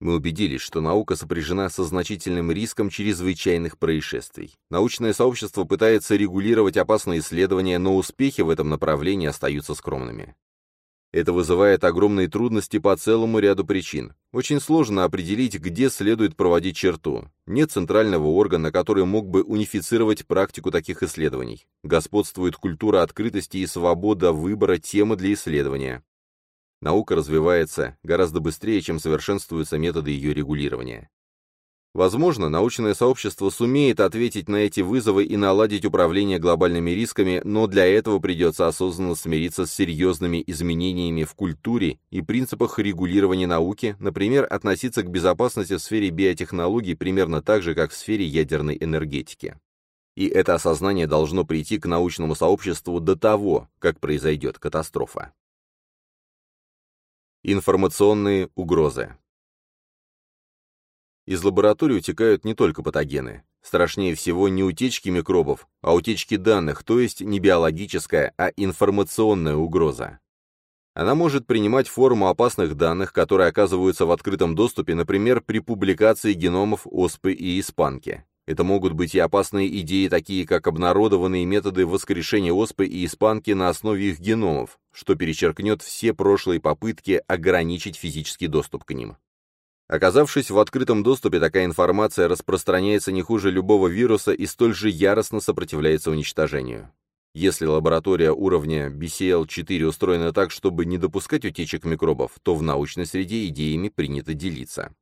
Мы убедились, что наука сопряжена со значительным риском чрезвычайных происшествий. Научное сообщество пытается регулировать опасные исследования, но успехи в этом направлении остаются скромными. Это вызывает огромные трудности по целому ряду причин. Очень сложно определить, где следует проводить черту. Нет центрального органа, который мог бы унифицировать практику таких исследований. Господствует культура открытости и свобода выбора темы для исследования. Наука развивается гораздо быстрее, чем совершенствуются методы ее регулирования. Возможно, научное сообщество сумеет ответить на эти вызовы и наладить управление глобальными рисками, но для этого придется осознанно смириться с серьезными изменениями в культуре и принципах регулирования науки, например, относиться к безопасности в сфере биотехнологий примерно так же, как в сфере ядерной энергетики. И это осознание должно прийти к научному сообществу до того, как произойдет катастрофа. Информационные угрозы. Из лаборатории утекают не только патогены. Страшнее всего не утечки микробов, а утечки данных, то есть не биологическая, а информационная угроза. Она может принимать форму опасных данных, которые оказываются в открытом доступе, например, при публикации геномов оспы и испанки. Это могут быть и опасные идеи, такие как обнародованные методы воскрешения оспы и испанки на основе их геномов, что перечеркнет все прошлые попытки ограничить физический доступ к ним. Оказавшись в открытом доступе, такая информация распространяется не хуже любого вируса и столь же яростно сопротивляется уничтожению. Если лаборатория уровня BCL-4 устроена так, чтобы не допускать утечек микробов, то в научной среде идеями принято делиться.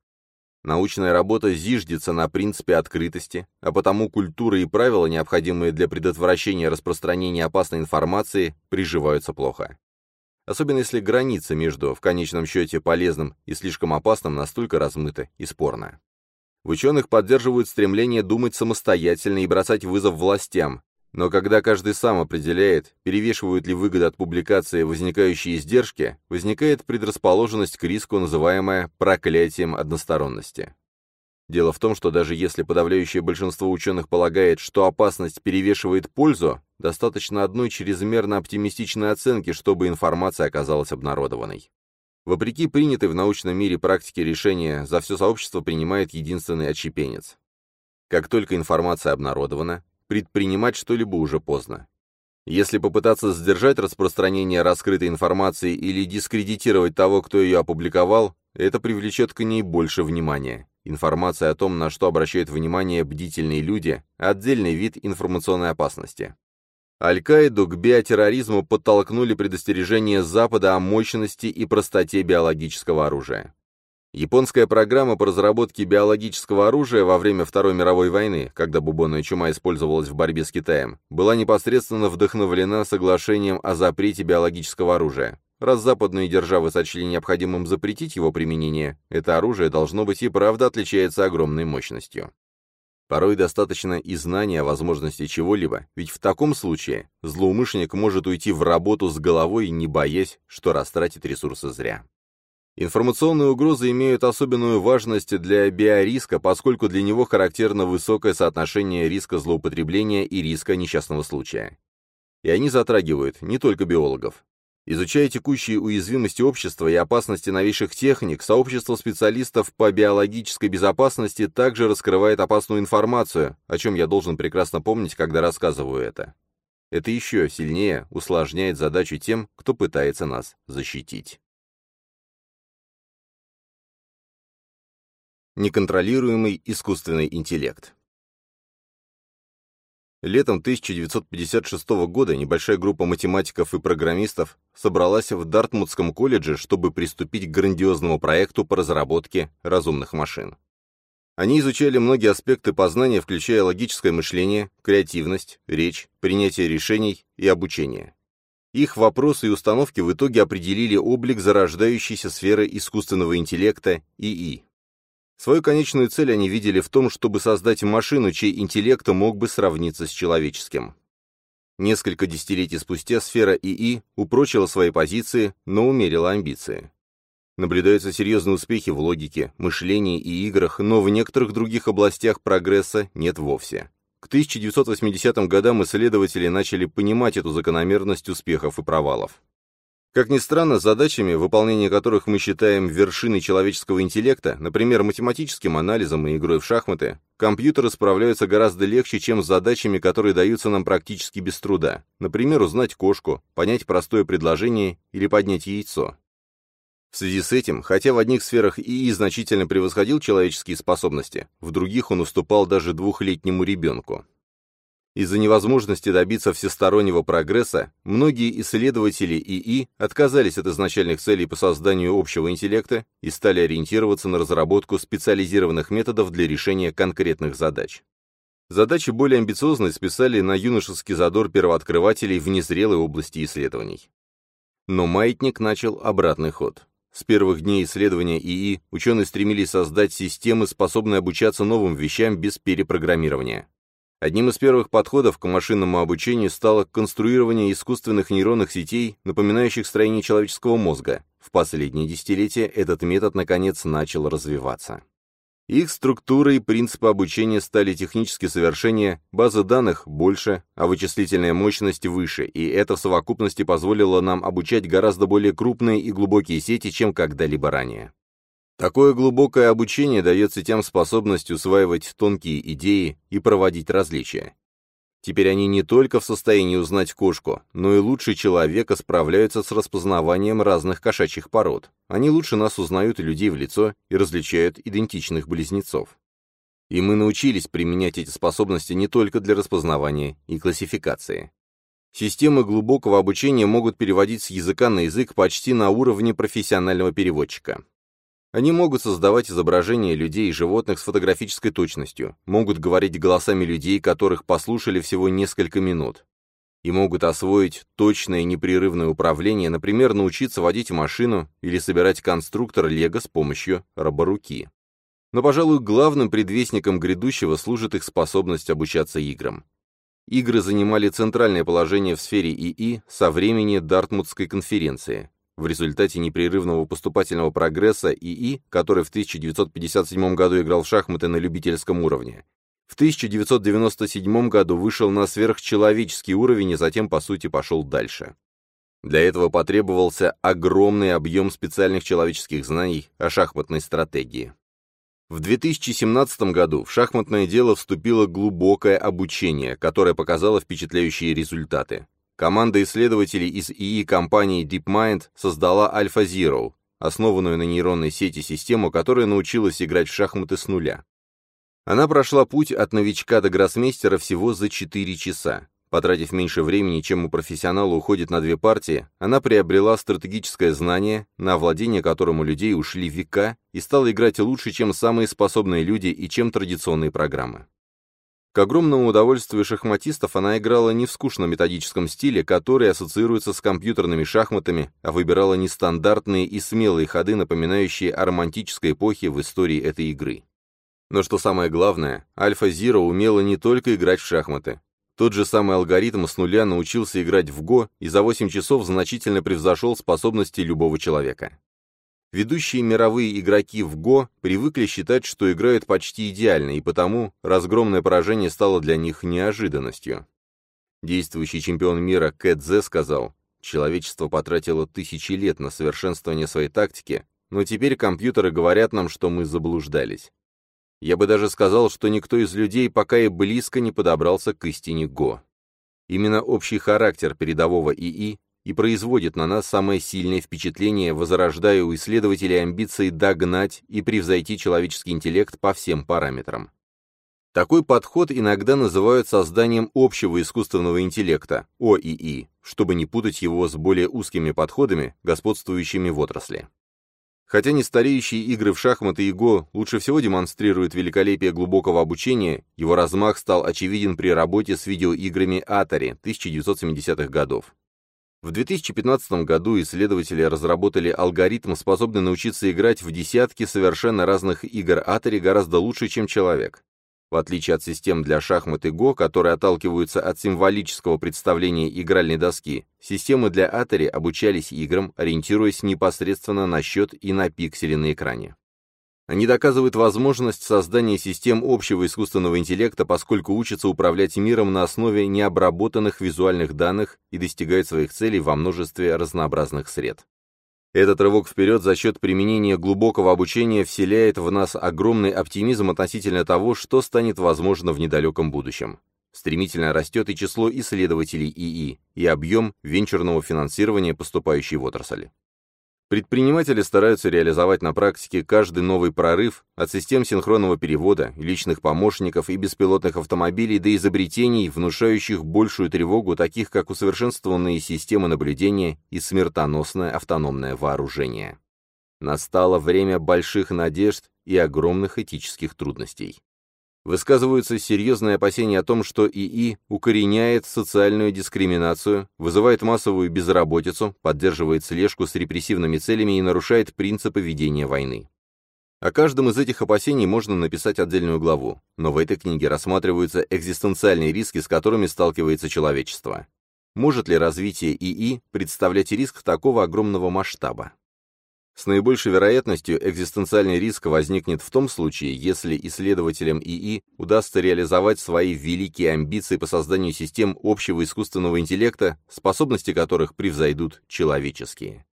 Научная работа зиждется на принципе открытости, а потому культура и правила, необходимые для предотвращения распространения опасной информации, приживаются плохо. Особенно если граница между, в конечном счете, полезным и слишком опасным настолько размыта и спорна. В ученых поддерживают стремление думать самостоятельно и бросать вызов властям, но когда каждый сам определяет, перевешивают ли выгоды от публикации возникающие издержки, возникает предрасположенность к риску, называемая проклятием односторонности. Дело в том, что даже если подавляющее большинство ученых полагает, что опасность перевешивает пользу, достаточно одной чрезмерно оптимистичной оценки, чтобы информация оказалась обнародованной. Вопреки принятой в научном мире практике решения, за все сообщество принимает единственный отщепенец. Как только информация обнародована, предпринимать что-либо уже поздно. Если попытаться сдержать распространение раскрытой информации или дискредитировать того, кто ее опубликовал, это привлечет к ней больше внимания. Информация о том, на что обращают внимание бдительные люди – отдельный вид информационной опасности. Аль-Каиду к биотерроризму подтолкнули предостережения Запада о мощности и простоте биологического оружия. Японская программа по разработке биологического оружия во время Второй мировой войны, когда бубонная чума использовалась в борьбе с Китаем, была непосредственно вдохновлена соглашением о запрете биологического оружия. Раз западные державы сочли необходимым запретить его применение, это оружие должно быть и правда отличается огромной мощностью. Порой достаточно и знания о возможности чего-либо, ведь в таком случае злоумышленник может уйти в работу с головой, не боясь, что растратит ресурсы зря. Информационные угрозы имеют особенную важность для биориска, поскольку для него характерно высокое соотношение риска злоупотребления и риска несчастного случая. И они затрагивают не только биологов. Изучая текущие уязвимости общества и опасности новейших техник, сообщество специалистов по биологической безопасности также раскрывает опасную информацию, о чем я должен прекрасно помнить, когда рассказываю это. Это еще сильнее усложняет задачу тем, кто пытается нас защитить. Неконтролируемый искусственный интеллект. Летом 1956 года небольшая группа математиков и программистов собралась в Дартмутском колледже, чтобы приступить к грандиозному проекту по разработке разумных машин. Они изучали многие аспекты познания, включая логическое мышление, креативность, речь, принятие решений и обучение. Их вопросы и установки в итоге определили облик зарождающейся сферы искусственного интеллекта ИИ. Свою конечную цель они видели в том, чтобы создать машину, чей интеллект мог бы сравниться с человеческим. Несколько десятилетий спустя сфера ИИ упрочила свои позиции, но умерила амбиции. Наблюдаются серьезные успехи в логике, мышлении и играх, но в некоторых других областях прогресса нет вовсе. К 1980 годам исследователи начали понимать эту закономерность успехов и провалов. Как ни странно, задачами, выполнение которых мы считаем вершиной человеческого интеллекта, например, математическим анализом и игрой в шахматы, компьютеры справляются гораздо легче, чем с задачами, которые даются нам практически без труда. Например, узнать кошку, понять простое предложение или поднять яйцо. В связи с этим, хотя в одних сферах ИИ значительно превосходил человеческие способности, в других он уступал даже двухлетнему ребенку. Из-за невозможности добиться всестороннего прогресса, многие исследователи ИИ отказались от изначальных целей по созданию общего интеллекта и стали ориентироваться на разработку специализированных методов для решения конкретных задач. Задачи более амбициозные списали на юношеский задор первооткрывателей в незрелой области исследований. Но маятник начал обратный ход. С первых дней исследования ИИ ученые стремились создать системы, способные обучаться новым вещам без перепрограммирования. Одним из первых подходов к машинному обучению стало конструирование искусственных нейронных сетей, напоминающих строение человеческого мозга. В последние десятилетия этот метод, наконец, начал развиваться. Их структура и принципы обучения стали технически совершеннее, база данных больше, а вычислительная мощность выше, и это в совокупности позволило нам обучать гораздо более крупные и глубокие сети, чем когда-либо ранее. Такое глубокое обучение дает сетям способность усваивать тонкие идеи и проводить различия. Теперь они не только в состоянии узнать кошку, но и лучше человека справляются с распознаванием разных кошачьих пород. Они лучше нас узнают людей в лицо и различают идентичных близнецов. И мы научились применять эти способности не только для распознавания и классификации. Системы глубокого обучения могут переводить с языка на язык почти на уровне профессионального переводчика. Они могут создавать изображения людей и животных с фотографической точностью, могут говорить голосами людей, которых послушали всего несколько минут, и могут освоить точное непрерывное управление, например, научиться водить машину или собирать конструктор Лего с помощью роборуки. Но, пожалуй, главным предвестником грядущего служит их способность обучаться играм. Игры занимали центральное положение в сфере ИИ со времени Дартмутской конференции. В результате непрерывного поступательного прогресса ИИ, который в 1957 году играл в шахматы на любительском уровне, в 1997 году вышел на сверхчеловеческий уровень и затем, по сути, пошел дальше. Для этого потребовался огромный объем специальных человеческих знаний о шахматной стратегии. В 2017 году в шахматное дело вступило глубокое обучение, которое показало впечатляющие результаты. Команда исследователей из ИИ компании DeepMind создала AlphaZero, основанную на нейронной сети систему, которая научилась играть в шахматы с нуля. Она прошла путь от новичка до гроссмейстера всего за 4 часа. Потратив меньше времени, чем у профессионала уходит на две партии, она приобрела стратегическое знание, на овладение которым у людей ушли века, и стала играть лучше, чем самые способные люди и чем традиционные программы. К огромному удовольствию шахматистов она играла не в скучном методическом стиле, который ассоциируется с компьютерными шахматами, а выбирала нестандартные и смелые ходы, напоминающие о романтической эпохе в истории этой игры. Но что самое главное, Альфа Зиро умела не только играть в шахматы. Тот же самый алгоритм с нуля научился играть в Го и за 8 часов значительно превзошел способности любого человека. Ведущие мировые игроки в Го привыкли считать, что играют почти идеально, и потому разгромное поражение стало для них неожиданностью. Действующий чемпион мира Кэт сказал, «Человечество потратило тысячи лет на совершенствование своей тактики, но теперь компьютеры говорят нам, что мы заблуждались. Я бы даже сказал, что никто из людей пока и близко не подобрался к истине Го. Именно общий характер передового ИИ и производит на нас самое сильное впечатление, возрождая у исследователей амбиции догнать и превзойти человеческий интеллект по всем параметрам. Такой подход иногда называют созданием общего искусственного интеллекта, ОИИ, чтобы не путать его с более узкими подходами, господствующими в отрасли. Хотя нестареющие игры в шахматы и го лучше всего демонстрируют великолепие глубокого обучения, его размах стал очевиден при работе с видеоиграми Atari 1970-х годов. В 2015 году исследователи разработали алгоритм, способный научиться играть в десятки совершенно разных игр Atari гораздо лучше, чем человек. В отличие от систем для шахмат и Го, которые отталкиваются от символического представления игральной доски, системы для Atari обучались играм, ориентируясь непосредственно на счет и на пиксели на экране. Они доказывают возможность создания систем общего искусственного интеллекта, поскольку учатся управлять миром на основе необработанных визуальных данных и достигают своих целей во множестве разнообразных сред. Этот рывок вперед за счет применения глубокого обучения вселяет в нас огромный оптимизм относительно того, что станет возможно в недалеком будущем. Стремительно растет и число исследователей ИИ, и объем венчурного финансирования, поступающий в отрасль. Предприниматели стараются реализовать на практике каждый новый прорыв от систем синхронного перевода, личных помощников и беспилотных автомобилей до изобретений, внушающих большую тревогу, таких как усовершенствованные системы наблюдения и смертоносное автономное вооружение. Настало время больших надежд и огромных этических трудностей. Высказываются серьезные опасения о том, что ИИ укореняет социальную дискриминацию, вызывает массовую безработицу, поддерживает слежку с репрессивными целями и нарушает принципы ведения войны. О каждом из этих опасений можно написать отдельную главу, но в этой книге рассматриваются экзистенциальные риски, с которыми сталкивается человечество. Может ли развитие ИИ представлять риск такого огромного масштаба? С наибольшей вероятностью экзистенциальный риск возникнет в том случае, если исследователям ИИ удастся реализовать свои великие амбиции по созданию систем общего искусственного интеллекта, способности которых превзойдут человеческие.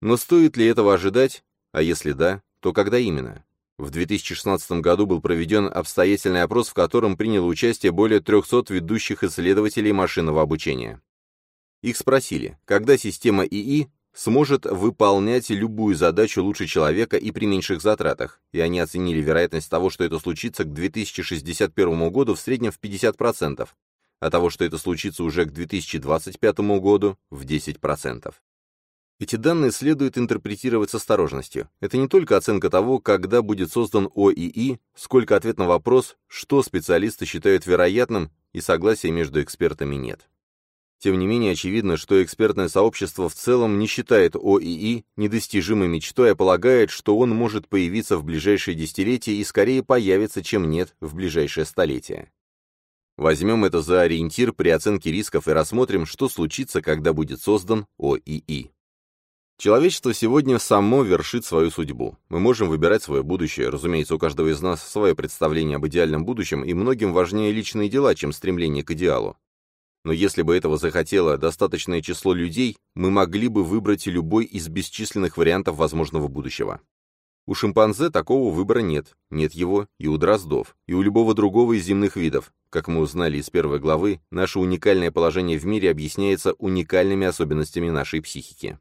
Но стоит ли этого ожидать? А если да, то когда именно? В 2016 году был проведен обстоятельный опрос, в котором приняло участие более 300 ведущих исследователей машинного обучения. Их спросили, когда система ИИ сможет выполнять любую задачу лучше человека и при меньших затратах, и они оценили вероятность того, что это случится к 2061 году в среднем в 50%, а того, что это случится уже к 2025 году, в 10%. Эти данные следует интерпретировать с осторожностью. Это не только оценка того, когда будет создан ОИИ, сколько ответ на вопрос, что специалисты считают вероятным, и согласия между экспертами нет. Тем не менее, очевидно, что экспертное сообщество в целом не считает ОИИ недостижимой мечтой, а полагает, что он может появиться в ближайшие десятилетия и скорее появится, чем нет, в ближайшее столетие. Возьмем это за ориентир при оценке рисков и рассмотрим, что случится, когда будет создан ОИИ. Человечество сегодня само вершит свою судьбу. Мы можем выбирать свое будущее, разумеется, у каждого из нас свое представление об идеальном будущем, и многим важнее личные дела, чем стремление к идеалу. Но если бы этого захотело достаточное число людей, мы могли бы выбрать любой из бесчисленных вариантов возможного будущего. У шимпанзе такого выбора нет, нет его и у дроздов, и у любого другого из земных видов. Как мы узнали из первой главы, наше уникальное положение в мире объясняется уникальными особенностями нашей психики.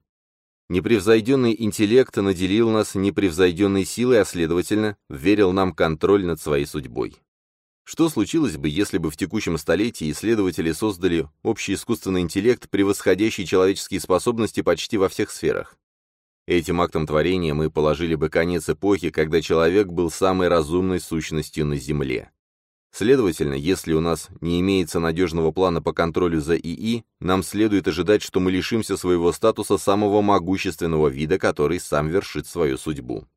Непревзойденный интеллект наделил нас непревзойденной силой, а следовательно, верил нам контроль над своей судьбой. Что случилось бы, если бы в текущем столетии исследователи создали общий искусственный интеллект, превосходящий человеческие способности почти во всех сферах? Этим актом творения мы положили бы конец эпохи, когда человек был самой разумной сущностью на Земле. Следовательно, если у нас не имеется надежного плана по контролю за ИИ, нам следует ожидать, что мы лишимся своего статуса самого могущественного вида, который сам вершит свою судьбу.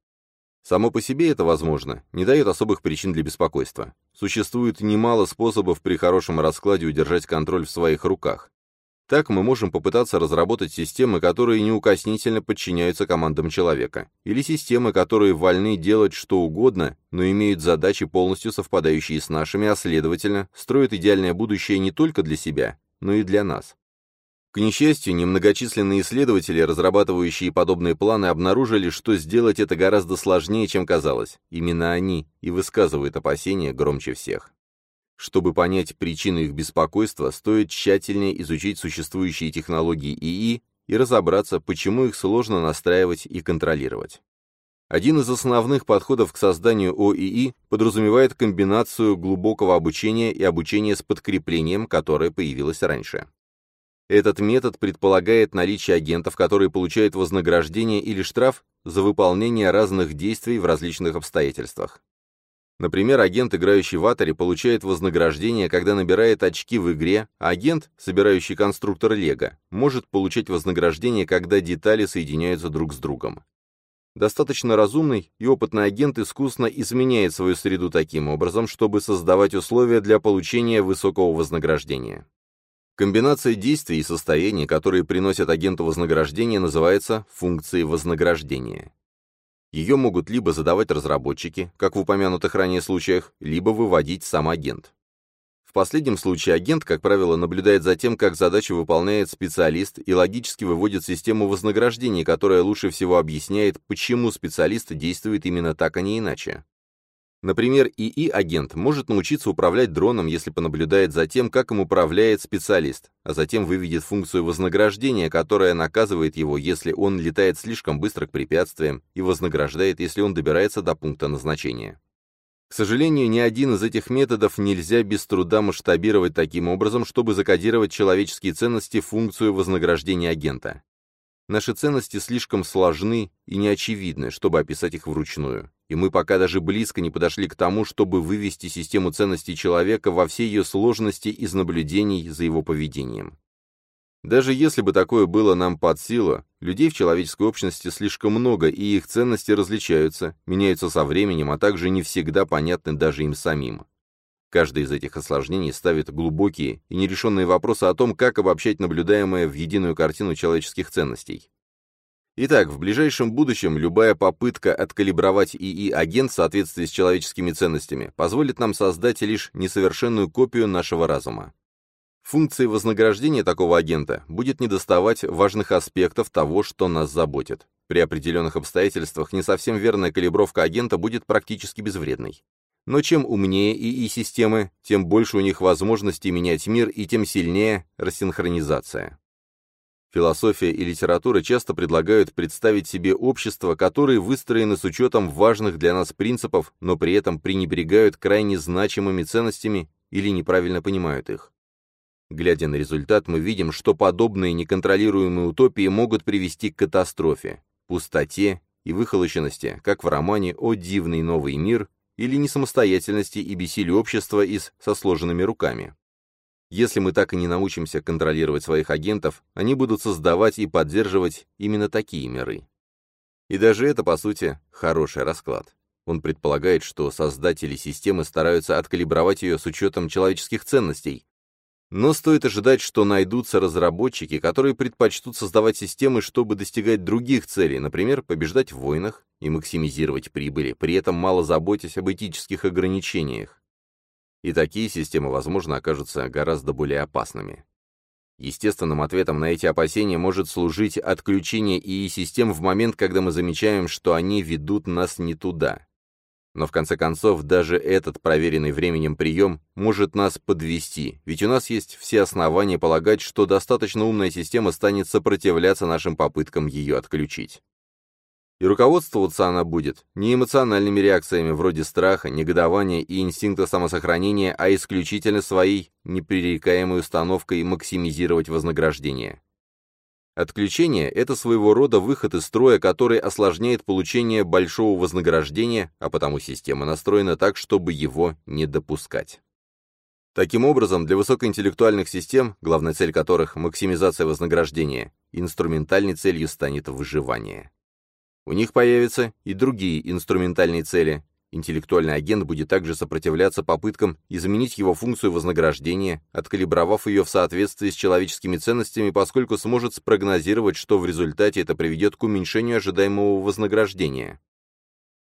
Само по себе это возможно, не дает особых причин для беспокойства. Существует немало способов при хорошем раскладе удержать контроль в своих руках. Так мы можем попытаться разработать системы, которые неукоснительно подчиняются командам человека, или системы, которые вольны делать что угодно, но имеют задачи, полностью совпадающие с нашими, а следовательно, строят идеальное будущее не только для себя, но и для нас. К несчастью, немногочисленные исследователи, разрабатывающие подобные планы, обнаружили, что сделать это гораздо сложнее, чем казалось. Именно они и высказывают опасения громче всех. Чтобы понять причины их беспокойства, стоит тщательнее изучить существующие технологии ИИ и разобраться, почему их сложно настраивать и контролировать. Один из основных подходов к созданию ОИИ подразумевает комбинацию глубокого обучения и обучения с подкреплением, которое появилось раньше. Этот метод предполагает наличие агентов, которые получают вознаграждение или штраф за выполнение разных действий в различных обстоятельствах. Например, агент, играющий в Атаре, получает вознаграждение, когда набирает очки в игре, а агент, собирающий конструктор Лего, может получать вознаграждение, когда детали соединяются друг с другом. Достаточно разумный и опытный агент искусно изменяет свою среду таким образом, чтобы создавать условия для получения высокого вознаграждения. Комбинация действий и состояний, которые приносят агенту вознаграждение, называется функцией вознаграждения. Ее могут либо задавать разработчики, как в упомянутых ранее случаях, либо выводить сам агент. В последнем случае агент, как правило, наблюдает за тем, как задачу выполняет специалист и логически выводит систему вознаграждений, которая лучше всего объясняет, почему специалист действует именно так, а не иначе. Например, ИИ-агент может научиться управлять дроном, если понаблюдает за тем, как им управляет специалист, а затем выведет функцию вознаграждения, которая наказывает его, если он летает слишком быстро к препятствиям, и вознаграждает, если он добирается до пункта назначения. К сожалению, ни один из этих методов нельзя без труда масштабировать таким образом, чтобы закодировать человеческие ценности в функцию вознаграждения агента. Наши ценности слишком сложны и неочевидны, чтобы описать их вручную, и мы пока даже близко не подошли к тому, чтобы вывести систему ценностей человека во всей ее сложности из наблюдений за его поведением. Даже если бы такое было нам под силу, людей в человеческой общности слишком много, и их ценности различаются, меняются со временем, а также не всегда понятны даже им самим. Каждое из этих осложнений ставит глубокие и нерешенные вопросы о том, как обобщать наблюдаемое в единую картину человеческих ценностей. Итак, в ближайшем будущем любая попытка откалибровать ИИ-агент в соответствии с человеческими ценностями позволит нам создать лишь несовершенную копию нашего разума. Функции вознаграждения такого агента будет недоставать важных аспектов того, что нас заботит. При определенных обстоятельствах не совсем верная калибровка агента будет практически безвредной. Но чем умнее ИИ-системы, тем больше у них возможностей менять мир и тем сильнее рассинхронизация. Философия и литература часто предлагают представить себе общества, которые выстроены с учетом важных для нас принципов, но при этом пренебрегают крайне значимыми ценностями или неправильно понимают их. Глядя на результат, мы видим, что подобные неконтролируемые утопии могут привести к катастрофе, пустоте и выхолощенности, как в романе «О дивный новый мир» или несамостоятельности и бессилию общества из со сложенными руками. Если мы так и не научимся контролировать своих агентов, они будут создавать и поддерживать именно такие миры. И даже это, по сути, хороший расклад. Он предполагает, что создатели системы стараются откалибровать ее с учетом человеческих ценностей, но стоит ожидать, что найдутся разработчики, которые предпочтут создавать системы, чтобы достигать других целей, например, побеждать в войнах и максимизировать прибыли, при этом мало заботясь об этических ограничениях. И такие системы, возможно, окажутся гораздо более опасными. Естественным ответом на эти опасения может служить отключение ИИ-систем в момент, когда мы замечаем, что они ведут нас не туда. Но в конце концов, даже этот проверенный временем прием может нас подвести, ведь у нас есть все основания полагать, что достаточно умная система станет сопротивляться нашим попыткам ее отключить. И руководствоваться она будет не эмоциональными реакциями вроде страха, негодования и инстинкта самосохранения, а исключительно своей непререкаемой установкой максимизировать вознаграждение. Отключение – это своего рода выход из строя, который осложняет получение большого вознаграждения, а потому система настроена так, чтобы его не допускать. Таким образом, для высокоинтеллектуальных систем, главная цель которых – максимизация вознаграждения, инструментальной целью станет выживание. У них появятся и другие инструментальные цели. Интеллектуальный агент будет также сопротивляться попыткам изменить его функцию вознаграждения, откалибровав ее в соответствии с человеческими ценностями, поскольку сможет спрогнозировать, что в результате это приведет к уменьшению ожидаемого вознаграждения.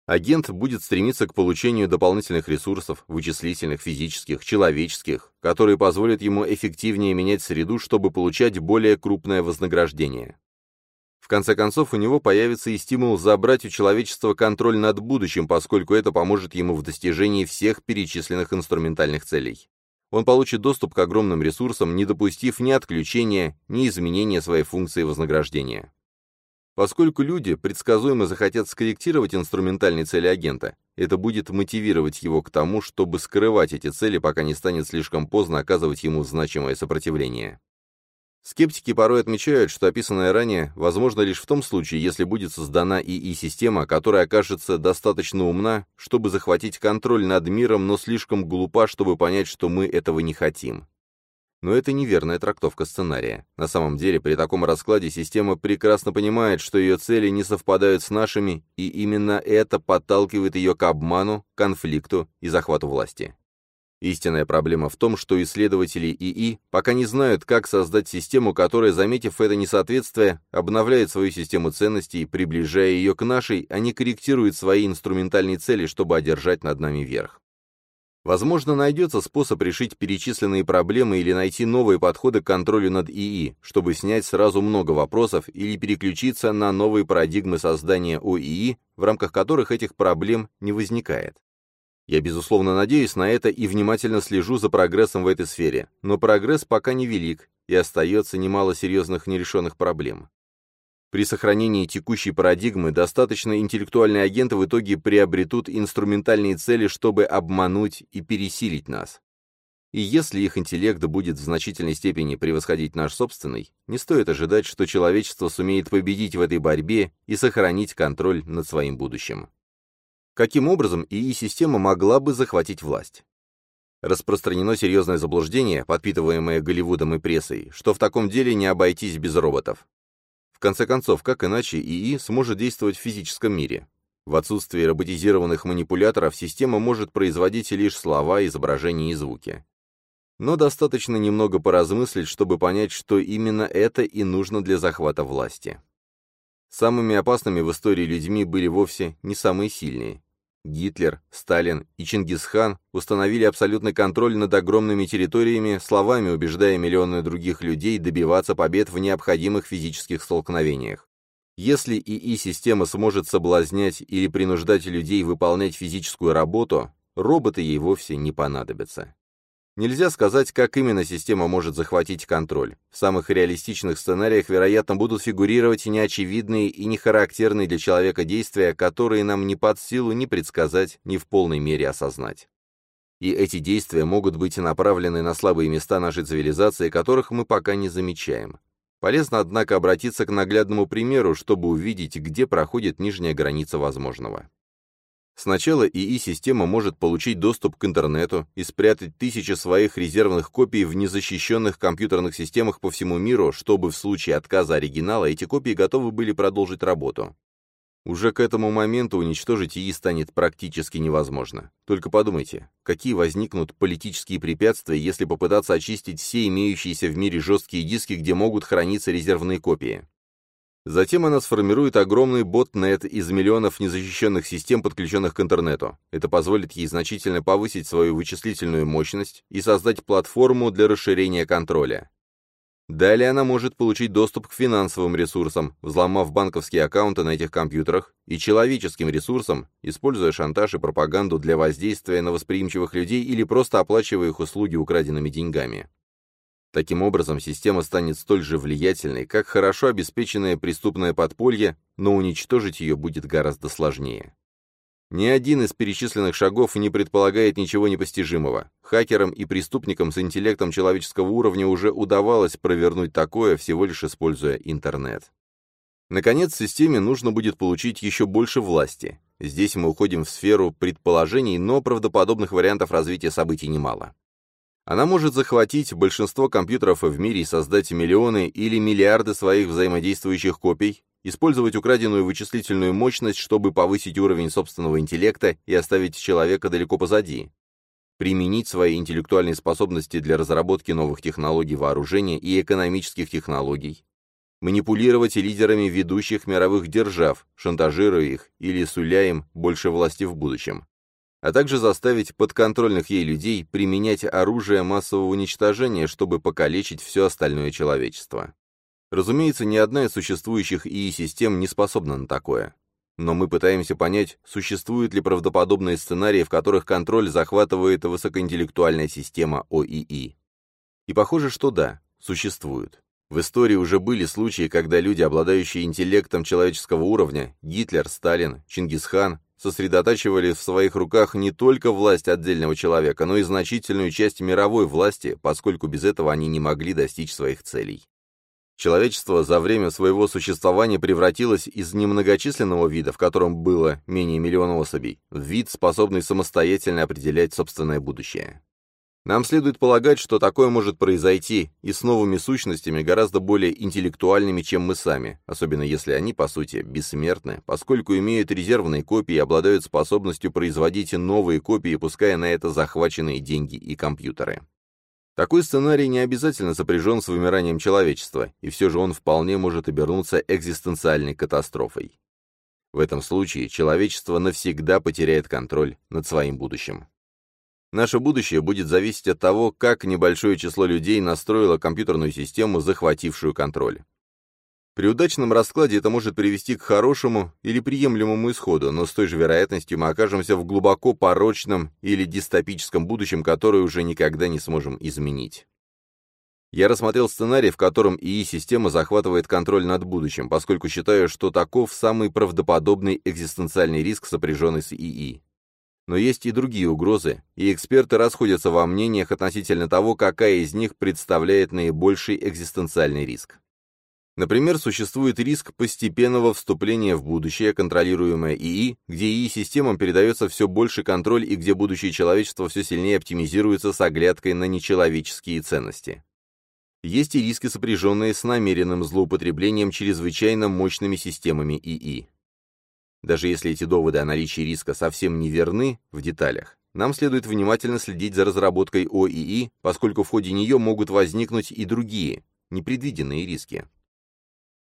Агент будет стремиться к получению дополнительных ресурсов, вычислительных, физических, человеческих, которые позволят ему эффективнее менять среду, чтобы получать более крупное вознаграждение. Конце концов, у него появится и стимул забрать у человечества контроль над будущим, поскольку это поможет ему в достижении всех перечисленных инструментальных целей. Он получит доступ к огромным ресурсам, не допустив ни отключения, ни изменения своей функции вознаграждения. Поскольку люди предсказуемо захотят скорректировать инструментальные цели агента, это будет мотивировать его к тому, чтобы скрывать эти цели, пока не станет слишком поздно оказывать ему значимое сопротивление. Скептики порой отмечают, что описанное ранее возможно лишь в том случае, если будет создана ИИ-система, которая окажется достаточно умна, чтобы захватить контроль над миром, но слишком глупа, чтобы понять, что мы этого не хотим. Но это неверная трактовка сценария. На самом деле, при таком раскладе система прекрасно понимает, что ее цели не совпадают с нашими, и именно это подталкивает ее к обману, конфликту и захвату власти. Истинная проблема в том, что исследователи ИИ пока не знают, как создать систему, которая, заметив это несоответствие, обновляет свою систему ценностей, приближая ее к нашей, а не корректирует свои инструментальные цели, чтобы одержать над нами верх. Возможно, найдется способ решить перечисленные проблемы или найти новые подходы к контролю над ИИ, чтобы снять сразу много вопросов или переключиться на новые парадигмы создания ОИИ, в рамках которых этих проблем не возникает. Я, безусловно, надеюсь на это и внимательно слежу за прогрессом в этой сфере, но прогресс пока невелик, и остается немало серьезных нерешенных проблем. При сохранении текущей парадигмы достаточно интеллектуальные агенты в итоге приобретут инструментальные цели, чтобы обмануть и пересилить нас. И если их интеллект будет в значительной степени превосходить наш собственный, не стоит ожидать, что человечество сумеет победить в этой борьбе и сохранить контроль над своим будущим. Каким образом ИИ-система могла бы захватить власть? Распространено серьезное заблуждение, подпитываемое Голливудом и прессой, что в таком деле не обойтись без роботов. В конце концов, как иначе ИИ сможет действовать в физическом мире? В отсутствие роботизированных манипуляторов система может производить лишь слова, изображения и звуки. Но достаточно немного поразмыслить, чтобы понять, что именно это и нужно для захвата власти. Самыми опасными в истории людьми были вовсе не самые сильные. Гитлер, Сталин и Чингисхан установили абсолютный контроль над огромными территориями, словами убеждая миллионы других людей добиваться побед в необходимых физических столкновениях. Если ИИ-система сможет соблазнять или принуждать людей выполнять физическую работу, роботы ей вовсе не понадобятся. Нельзя сказать, как именно система может захватить контроль. В самых реалистичных сценариях, вероятно, будут фигурировать неочевидные и нехарактерные для человека действия, которые нам не под силу ни предсказать, ни в полной мере осознать. И эти действия могут быть направлены на слабые места нашей цивилизации, которых мы пока не замечаем. Полезно, однако, обратиться к наглядному примеру, чтобы увидеть, где проходит нижняя граница возможного. Сначала ИИ-система может получить доступ к интернету и спрятать тысячи своих резервных копий в незащищенных компьютерных системах по всему миру, чтобы в случае отказа оригинала эти копии готовы были продолжить работу. Уже к этому моменту уничтожить ИИ станет практически невозможно. Только подумайте, какие возникнут политические препятствия, если попытаться очистить все имеющиеся в мире жесткие диски, где могут храниться резервные копии. Затем она сформирует огромный ботнет из миллионов незащищенных систем, подключенных к интернету. Это позволит ей значительно повысить свою вычислительную мощность и создать платформу для расширения контроля. Далее она может получить доступ к финансовым ресурсам, взломав банковские аккаунты на этих компьютерах, и человеческим ресурсам, используя шантаж и пропаганду для воздействия на восприимчивых людей или просто оплачивая их услуги украденными деньгами. Таким образом, система станет столь же влиятельной, как хорошо обеспеченное преступное подполье, но уничтожить ее будет гораздо сложнее. Ни один из перечисленных шагов не предполагает ничего непостижимого. Хакерам и преступникам с интеллектом человеческого уровня уже удавалось провернуть такое, всего лишь используя интернет. Наконец, системе нужно будет получить еще больше власти. Здесь мы уходим в сферу предположений, но правдоподобных вариантов развития событий немало. Она может захватить большинство компьютеров в мире и создать миллионы или миллиарды своих взаимодействующих копий, использовать украденную вычислительную мощность, чтобы повысить уровень собственного интеллекта и оставить человека далеко позади, применить свои интеллектуальные способности для разработки новых технологий вооружения и экономических технологий, манипулировать лидерами ведущих мировых держав, шантажируя их или суля им больше власти в будущем, а также заставить подконтрольных ей людей применять оружие массового уничтожения, чтобы покалечить все остальное человечество. Разумеется, ни одна из существующих ИИ-систем не способна на такое. Но мы пытаемся понять, существуют ли правдоподобные сценарии, в которых контроль захватывает высокоинтеллектуальная система ОИИ. И похоже, что да, существуют. В истории уже были случаи, когда люди, обладающие интеллектом человеческого уровня, Гитлер, Сталин, Чингисхан, сосредотачивали в своих руках не только власть отдельного человека, но и значительную часть мировой власти, поскольку без этого они не могли достичь своих целей. Человечество за время своего существования превратилось из немногочисленного вида, в котором было менее миллиона особей, в вид, способный самостоятельно определять собственное будущее. Нам следует полагать, что такое может произойти и с новыми сущностями, гораздо более интеллектуальными, чем мы сами, особенно если они, по сути, бессмертны, поскольку имеют резервные копии и обладают способностью производить новые копии, пуская на это захваченные деньги и компьютеры. Такой сценарий не обязательно сопряжен с вымиранием человечества, и все же он вполне может обернуться экзистенциальной катастрофой. В этом случае человечество навсегда потеряет контроль над своим будущим. Наше будущее будет зависеть от того, как небольшое число людей настроило компьютерную систему, захватившую контроль. При удачном раскладе это может привести к хорошему или приемлемому исходу, но с той же вероятностью мы окажемся в глубоко порочном или дистопическом будущем, которое уже никогда не сможем изменить. Я рассмотрел сценарий, в котором ИИ-система захватывает контроль над будущим, поскольку считаю, что таков самый правдоподобный экзистенциальный риск, сопряженный с ИИ. Но есть и другие угрозы, и эксперты расходятся во мнениях относительно того, какая из них представляет наибольший экзистенциальный риск. Например, существует риск постепенного вступления в будущее, контролируемое ИИ, где ИИ-системам передается все больше контроль и где будущее человечества все сильнее оптимизируется с оглядкой на нечеловеческие ценности. Есть и риски, сопряженные с намеренным злоупотреблением чрезвычайно мощными системами ИИ. Даже если эти доводы о наличии риска совсем не верны в деталях, нам следует внимательно следить за разработкой ОИИ, поскольку в ходе нее могут возникнуть и другие, непредвиденные риски.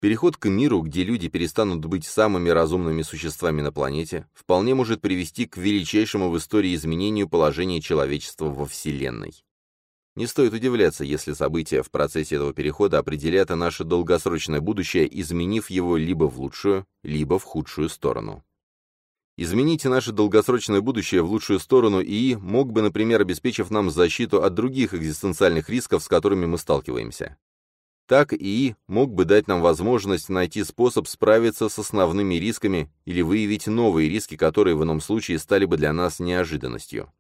Переход к миру, где люди перестанут быть самыми разумными существами на планете, вполне может привести к величайшему в истории изменению положения человечества во Вселенной. Не стоит удивляться, если события в процессе этого перехода определят наше долгосрочное будущее, изменив его либо в лучшую, либо в худшую сторону. Изменить наше долгосрочное будущее в лучшую сторону ИИ мог бы, например, обеспечив нам защиту от других экзистенциальных рисков, с которыми мы сталкиваемся. Так ИИ мог бы дать нам возможность найти способ справиться с основными рисками или выявить новые риски, которые в ином случае стали бы для нас неожиданностью.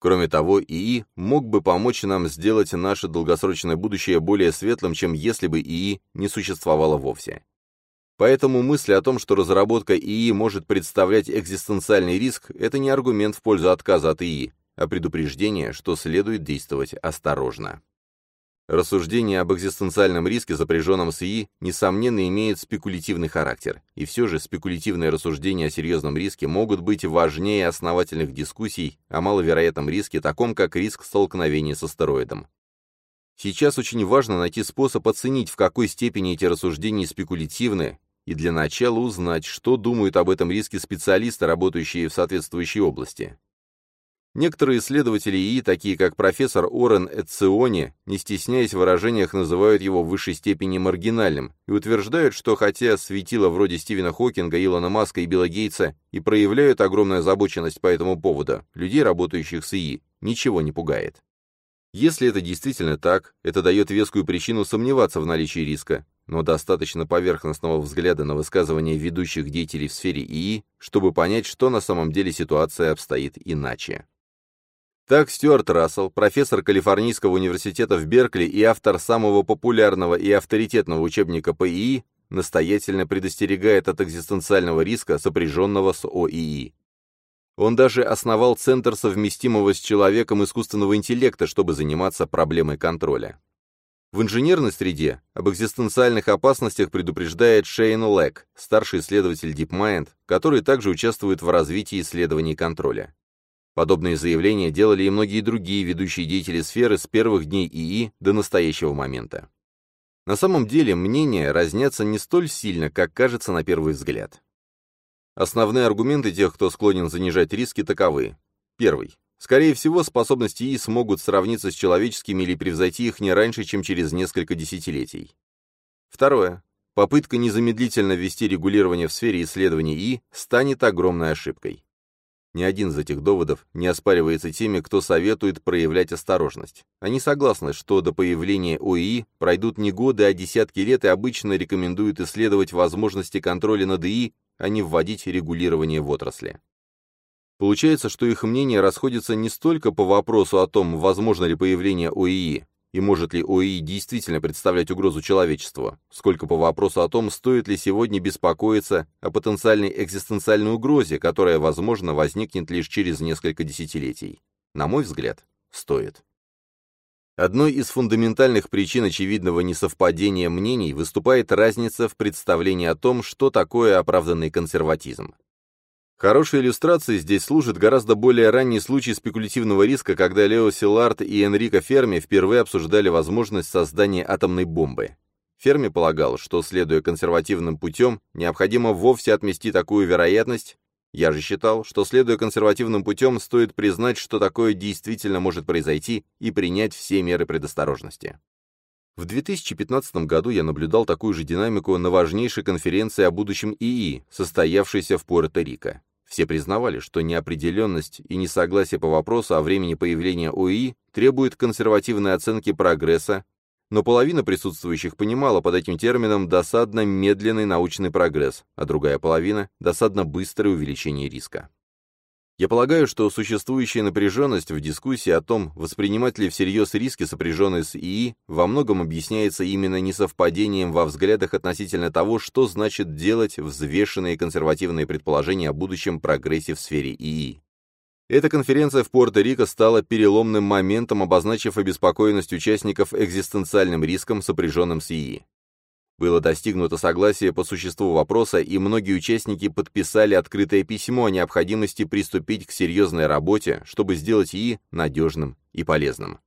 Кроме того, ИИ мог бы помочь нам сделать наше долгосрочное будущее более светлым, чем если бы ИИ не существовало вовсе. Поэтому мысль о том, что разработка ИИ может представлять экзистенциальный риск, это не аргумент в пользу отказа от ИИ, а предупреждение, что следует действовать осторожно. Рассуждение об экзистенциальном риске, запряженном с ИИ, несомненно имеет спекулятивный характер, и все же спекулятивные рассуждения о серьезном риске могут быть важнее основательных дискуссий о маловероятном риске, таком как риск столкновения с астероидом. Сейчас очень важно найти способ оценить, в какой степени эти рассуждения спекулятивны, и для начала узнать, что думают об этом риске специалисты, работающие в соответствующей области. Некоторые исследователи ИИ, такие как профессор Орен Эциони, не стесняясь в выражениях, называют его в высшей степени маргинальным и утверждают, что хотя светила вроде Стивена Хокинга, Илона Маска и Билла Гейтса и проявляют огромную озабоченность по этому поводу, людей, работающих с ИИ, ничего не пугает. Если это действительно так, это дает вескую причину сомневаться в наличии риска, но достаточно поверхностного взгляда на высказывания ведущих деятелей в сфере ИИ, чтобы понять, что на самом деле ситуация обстоит иначе. Так Стюарт Рассел, профессор Калифорнийского университета в Беркли и автор самого популярного и авторитетного учебника по ИИ, настоятельно предостерегает от экзистенциального риска, сопряженного с ОИИ. Он даже основал Центр совместимого с человеком искусственного интеллекта, чтобы заниматься проблемой контроля. В инженерной среде об экзистенциальных опасностях предупреждает Шейн Лэк, старший исследователь DeepMind, который также участвует в развитии исследований контроля. Подобные заявления делали и многие другие ведущие деятели сферы с первых дней ИИ до настоящего момента. На самом деле мнения разнятся не столь сильно, как кажется на первый взгляд. Основные аргументы тех, кто склонен занижать риски, таковы. Первый. Скорее всего, способности ИИ смогут сравниться с человеческими или превзойти их не раньше, чем через несколько десятилетий. Второе. Попытка незамедлительно ввести регулирование в сфере исследований ИИ станет огромной ошибкой. Ни один из этих доводов не оспаривается теми, кто советует проявлять осторожность. Они согласны, что до появления ОИИ пройдут не годы, а десятки лет и обычно рекомендуют исследовать возможности контроля над ИИ, а не вводить регулирование в отрасли. Получается, что их мнения расходятся не столько по вопросу о том, возможно ли появление ОИИ, и может ли ОИ действительно представлять угрозу человечеству, сколько по вопросу о том, стоит ли сегодня беспокоиться о потенциальной экзистенциальной угрозе, которая, возможно, возникнет лишь через несколько десятилетий. На мой взгляд, стоит. Одной из фундаментальных причин очевидного несовпадения мнений выступает разница в представлении о том, что такое оправданный консерватизм. Хорошей иллюстрацией здесь служит гораздо более ранний случай спекулятивного риска, когда Лео Силард и Энрико Ферми впервые обсуждали возможность создания атомной бомбы. Ферми полагал, что, следуя консервативным путем, необходимо вовсе отмести такую вероятность. Я же считал, что, следуя консервативным путем, стоит признать, что такое действительно может произойти, и принять все меры предосторожности. В 2015 году я наблюдал такую же динамику на важнейшей конференции о будущем ИИ, состоявшейся в Пуэрто-Рико. Все признавали, что неопределенность и несогласие по вопросу о времени появления ОИ требуют консервативной оценки прогресса, но половина присутствующих понимала под этим термином досадно медленный научный прогресс, а другая половина – досадно быстрое увеличение риска. Я полагаю, что существующая напряженность в дискуссии о том, воспринимать ли всерьез риски, сопряженные с ИИ, во многом объясняется именно несовпадением во взглядах относительно того, что значит делать взвешенные консервативные предположения о будущем прогрессе в сфере ИИ. Эта конференция в Пуэрто-Рико стала переломным моментом, обозначив обеспокоенность участников экзистенциальным риском, сопряженным с ИИ. Было достигнуто согласие по существу вопроса, и многие участники подписали открытое письмо о необходимости приступить к серьезной работе, чтобы сделать ИИ надежным и полезным.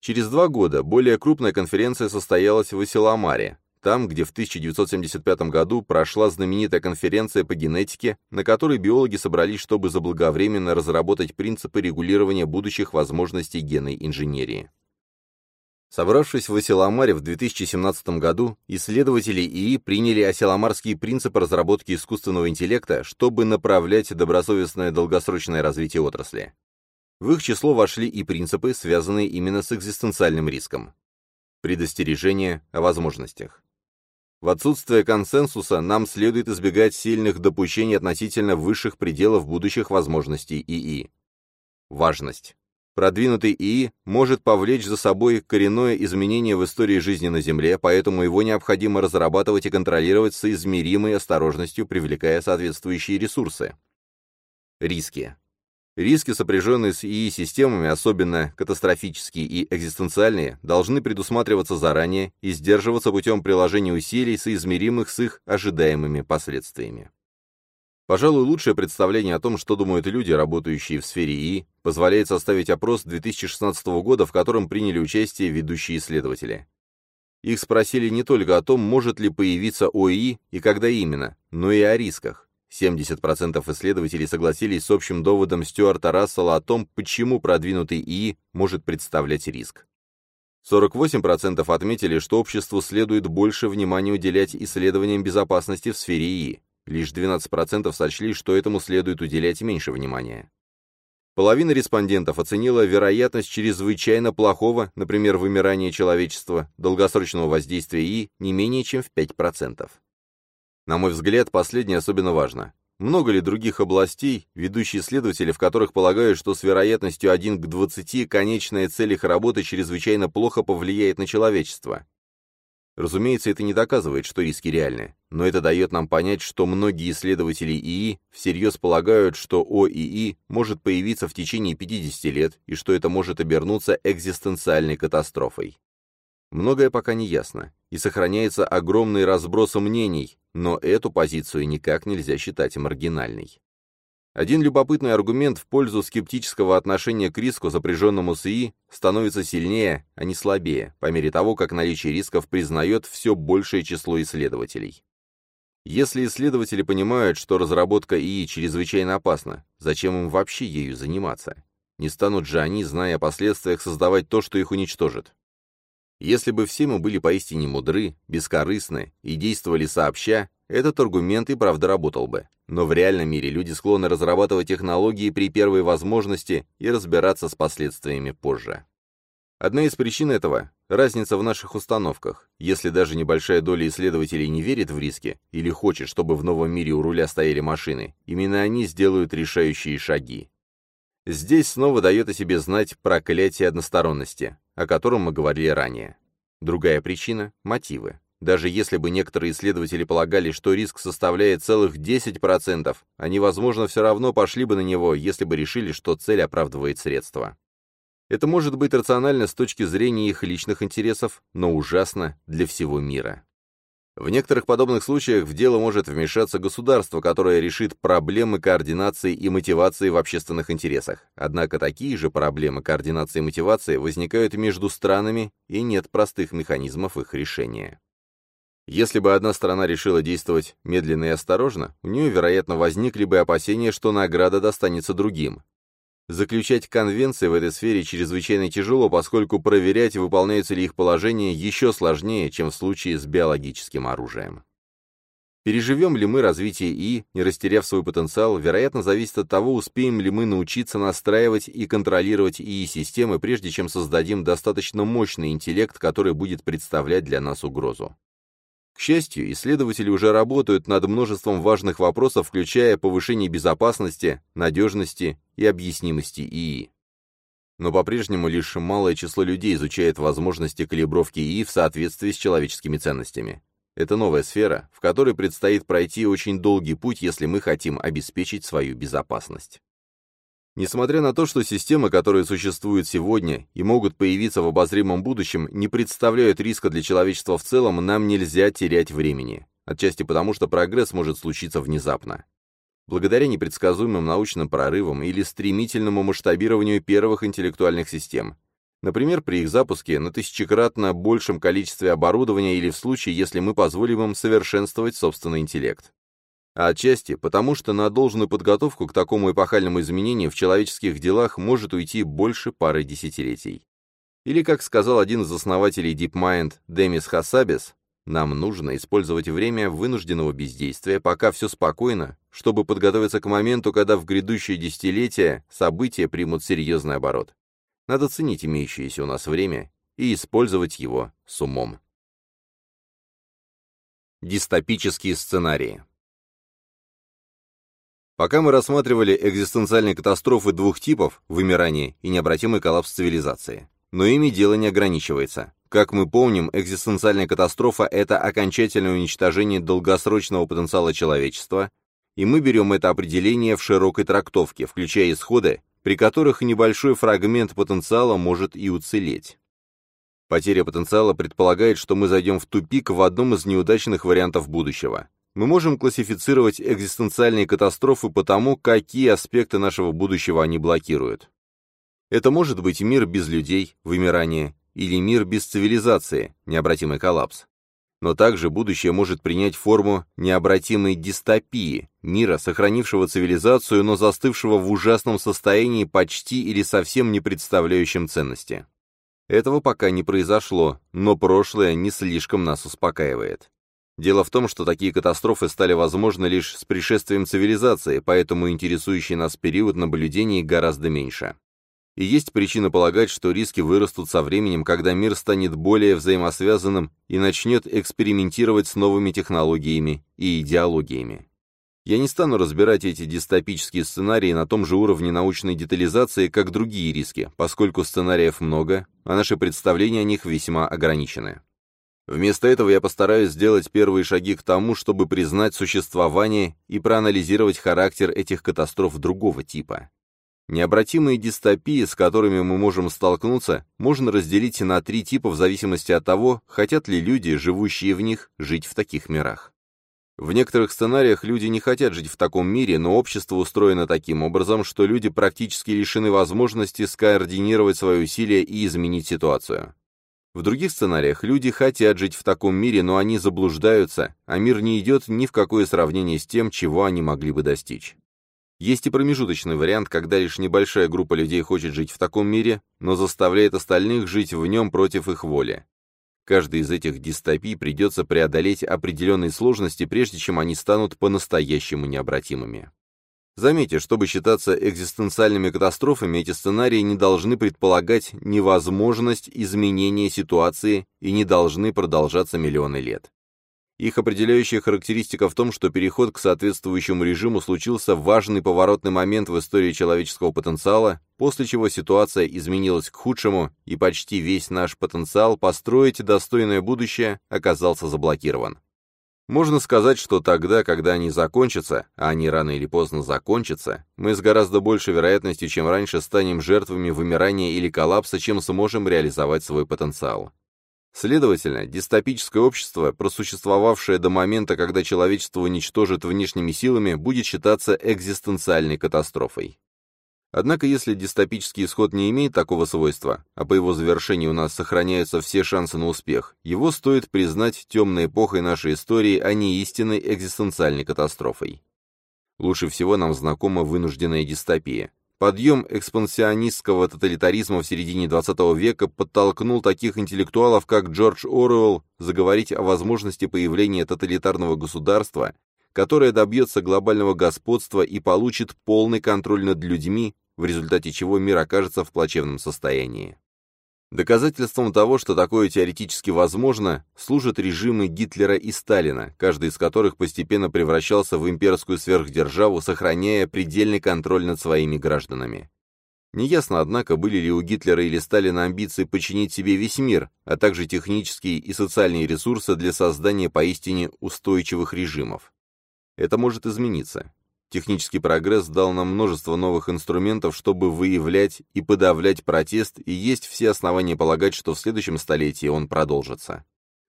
Через два года более крупная конференция состоялась в Исиламаре, там, где в 1975 году прошла знаменитая конференция по генетике, на которой биологи собрались, чтобы заблаговременно разработать принципы регулирования будущих возможностей генной инженерии. Собравшись в Асиламаре в 2017 году, исследователи ИИ приняли асиламарские принципы разработки искусственного интеллекта, чтобы направлять добросовестное долгосрочное развитие отрасли. В их число вошли и принципы, связанные именно с экзистенциальным риском. Предостережение о возможностях. В отсутствие консенсуса нам следует избегать сильных допущений относительно высших пределов будущих возможностей ИИ. Важность. Продвинутый ИИ может повлечь за собой коренное изменение в истории жизни на Земле, поэтому его необходимо разрабатывать и контролировать с измеримой осторожностью, привлекая соответствующие ресурсы. Риски. Риски, сопряженные с ИИ-системами, особенно катастрофические и экзистенциальные, должны предусматриваться заранее и сдерживаться путем приложения усилий, соизмеримых с их ожидаемыми последствиями. Пожалуй, лучшее представление о том, что думают люди, работающие в сфере ИИ, позволяет составить опрос 2016 года, в котором приняли участие ведущие исследователи. Их спросили не только о том, может ли появиться ОИ и когда именно, но и о рисках. 70% исследователей согласились с общим доводом Стюарта Рассела о том, почему продвинутый ИИ может представлять риск. 48% отметили, что обществу следует больше внимания уделять исследованиям безопасности в сфере ИИ. Лишь 12% сочли, что этому следует уделять меньше внимания. Половина респондентов оценила вероятность чрезвычайно плохого, например, вымирания человечества, долгосрочного воздействия ИИ не менее чем в 5%. На мой взгляд, последнее особенно важно. Много ли других областей, ведущие исследователи, в которых полагают, что с вероятностью 1 к 20 конечная цель их работы чрезвычайно плохо повлияет на человечество? Разумеется, это не доказывает, что риски реальны, но это дает нам понять, что многие исследователи ИИ всерьез полагают, что ОИИ может появиться в течение 50 лет и что это может обернуться экзистенциальной катастрофой. Многое пока не ясно, и сохраняется огромный разброс мнений, но эту позицию никак нельзя считать маргинальной. Один любопытный аргумент в пользу скептического отношения к риску, запряженному с ИИ, становится сильнее, а не слабее, по мере того, как наличие рисков признает все большее число исследователей. Если исследователи понимают, что разработка ИИ чрезвычайно опасна, зачем им вообще ею заниматься? Не станут же они, зная о последствиях, создавать то, что их уничтожит. Если бы все мы были поистине мудры, бескорыстны и действовали сообща, этот аргумент и правда работал бы. Но в реальном мире люди склонны разрабатывать технологии при первой возможности и разбираться с последствиями позже. Одна из причин этого – разница в наших установках. Если даже небольшая доля исследователей не верит в риски или хочет, чтобы в новом мире у руля стояли машины, именно они сделают решающие шаги. Здесь снова дает о себе знать проклятие односторонности, о котором мы говорили ранее. Другая причина – мотивы. Даже если бы некоторые исследователи полагали, что риск составляет целых 10%, они, возможно, все равно пошли бы на него, если бы решили, что цель оправдывает средства. Это может быть рационально с точки зрения их личных интересов, но ужасно для всего мира. В некоторых подобных случаях в дело может вмешаться государство, которое решит проблемы координации и мотивации в общественных интересах. Однако такие же проблемы координации и мотивации возникают между странами, и нет простых механизмов их решения. Если бы одна сторона решила действовать медленно и осторожно, у нее, вероятно, возникли бы опасения, что награда достанется другим. Заключать конвенции в этой сфере чрезвычайно тяжело, поскольку проверять, выполняются ли их положения, еще сложнее, чем в случае с биологическим оружием. Переживем ли мы развитие И, не растеряв свой потенциал, вероятно, зависит от того, успеем ли мы научиться настраивать и контролировать ИИ-системы, прежде чем создадим достаточно мощный интеллект, который будет представлять для нас угрозу. К счастью, исследователи уже работают над множеством важных вопросов, включая повышение безопасности, надежности и объяснимости ИИ. Но по-прежнему лишь малое число людей изучает возможности калибровки ИИ в соответствии с человеческими ценностями. Это новая сфера, в которой предстоит пройти очень долгий путь, если мы хотим обеспечить свою безопасность. Несмотря на то, что системы, которые существуют сегодня и могут появиться в обозримом будущем, не представляют риска для человечества в целом, нам нельзя терять времени. Отчасти потому, что прогресс может случиться внезапно. Благодаря непредсказуемым научным прорывам или стремительному масштабированию первых интеллектуальных систем. Например, при их запуске на тысячекратно большем количестве оборудования или в случае, если мы позволим им совершенствовать собственный интеллект отчасти потому, что на должную подготовку к такому эпохальному изменению в человеческих делах может уйти больше пары десятилетий. Или, как сказал один из основателей DeepMind Демис Хасабис, нам нужно использовать время вынужденного бездействия, пока все спокойно, чтобы подготовиться к моменту, когда в грядущее десятилетие события примут серьезный оборот. Надо ценить имеющееся у нас время и использовать его с умом. Дистопические сценарии Пока мы рассматривали экзистенциальные катастрофы двух типов, вымирание и необратимый коллапс цивилизации. Но ими дело не ограничивается. Как мы помним, экзистенциальная катастрофа – это окончательное уничтожение долгосрочного потенциала человечества, и мы берем это определение в широкой трактовке, включая исходы, при которых небольшой фрагмент потенциала может и уцелеть. Потеря потенциала предполагает, что мы зайдем в тупик в одном из неудачных вариантов будущего мы можем классифицировать экзистенциальные катастрофы по тому, какие аспекты нашего будущего они блокируют. Это может быть мир без людей, вымирание, или мир без цивилизации, необратимый коллапс. Но также будущее может принять форму необратимой дистопии, мира, сохранившего цивилизацию, но застывшего в ужасном состоянии почти или совсем не представляющем ценности. Этого пока не произошло, но прошлое не слишком нас успокаивает. Дело в том, что такие катастрофы стали возможны лишь с пришествием цивилизации, поэтому интересующий нас период наблюдений гораздо меньше. И есть причина полагать, что риски вырастут со временем, когда мир станет более взаимосвязанным и начнет экспериментировать с новыми технологиями и идеологиями. Я не стану разбирать эти дистопические сценарии на том же уровне научной детализации, как другие риски, поскольку сценариев много, а наши представления о них весьма ограничены. Вместо этого я постараюсь сделать первые шаги к тому, чтобы признать существование и проанализировать характер этих катастроф другого типа. Необратимые дистопии, с которыми мы можем столкнуться, можно разделить на три типа в зависимости от того, хотят ли люди, живущие в них, жить в таких мирах. В некоторых сценариях люди не хотят жить в таком мире, но общество устроено таким образом, что люди практически лишены возможности скоординировать свои усилия и изменить ситуацию. В других сценариях люди хотят жить в таком мире, но они заблуждаются, а мир не идет ни в какое сравнение с тем, чего они могли бы достичь. Есть и промежуточный вариант, когда лишь небольшая группа людей хочет жить в таком мире, но заставляет остальных жить в нем против их воли. Каждой из этих дистопий придется преодолеть определенные сложности, прежде чем они станут по-настоящему необратимыми. Заметьте, чтобы считаться экзистенциальными катастрофами, эти сценарии не должны предполагать невозможность изменения ситуации и не должны продолжаться миллионы лет. Их определяющая характеристика в том, что переход к соответствующему режиму случился в важный поворотный момент в истории человеческого потенциала, после чего ситуация изменилась к худшему, и почти весь наш потенциал построить достойное будущее оказался заблокирован. Можно сказать, что тогда, когда они закончатся, а они рано или поздно закончатся, мы с гораздо большей вероятностью, чем раньше, станем жертвами вымирания или коллапса, чем сможем реализовать свой потенциал. Следовательно, дистопическое общество, просуществовавшее до момента, когда человечество уничтожит внешними силами, будет считаться экзистенциальной катастрофой. Однако, если дистопический исход не имеет такого свойства, а по его завершении у нас сохраняются все шансы на успех, его стоит признать темной эпохой нашей истории, а не истинной экзистенциальной катастрофой. Лучше всего нам знакома вынужденная дистопия. Подъем экспансионистского тоталитаризма в середине XX века подтолкнул таких интеллектуалов, как Джордж Оруэлл, заговорить о возможности появления тоталитарного государства, которое добьется глобального господства и получит полный контроль над людьми, в результате чего мир окажется в плачевном состоянии. Доказательством того, что такое теоретически возможно, служат режимы Гитлера и Сталина, каждый из которых постепенно превращался в имперскую сверхдержаву, сохраняя предельный контроль над своими гражданами. Неясно, однако, были ли у Гитлера или Сталина амбиции подчинить себе весь мир, а также технические и социальные ресурсы для создания поистине устойчивых режимов. Это может измениться. Технический прогресс дал нам множество новых инструментов, чтобы выявлять и подавлять протест, и есть все основания полагать, что в следующем столетии он продолжится.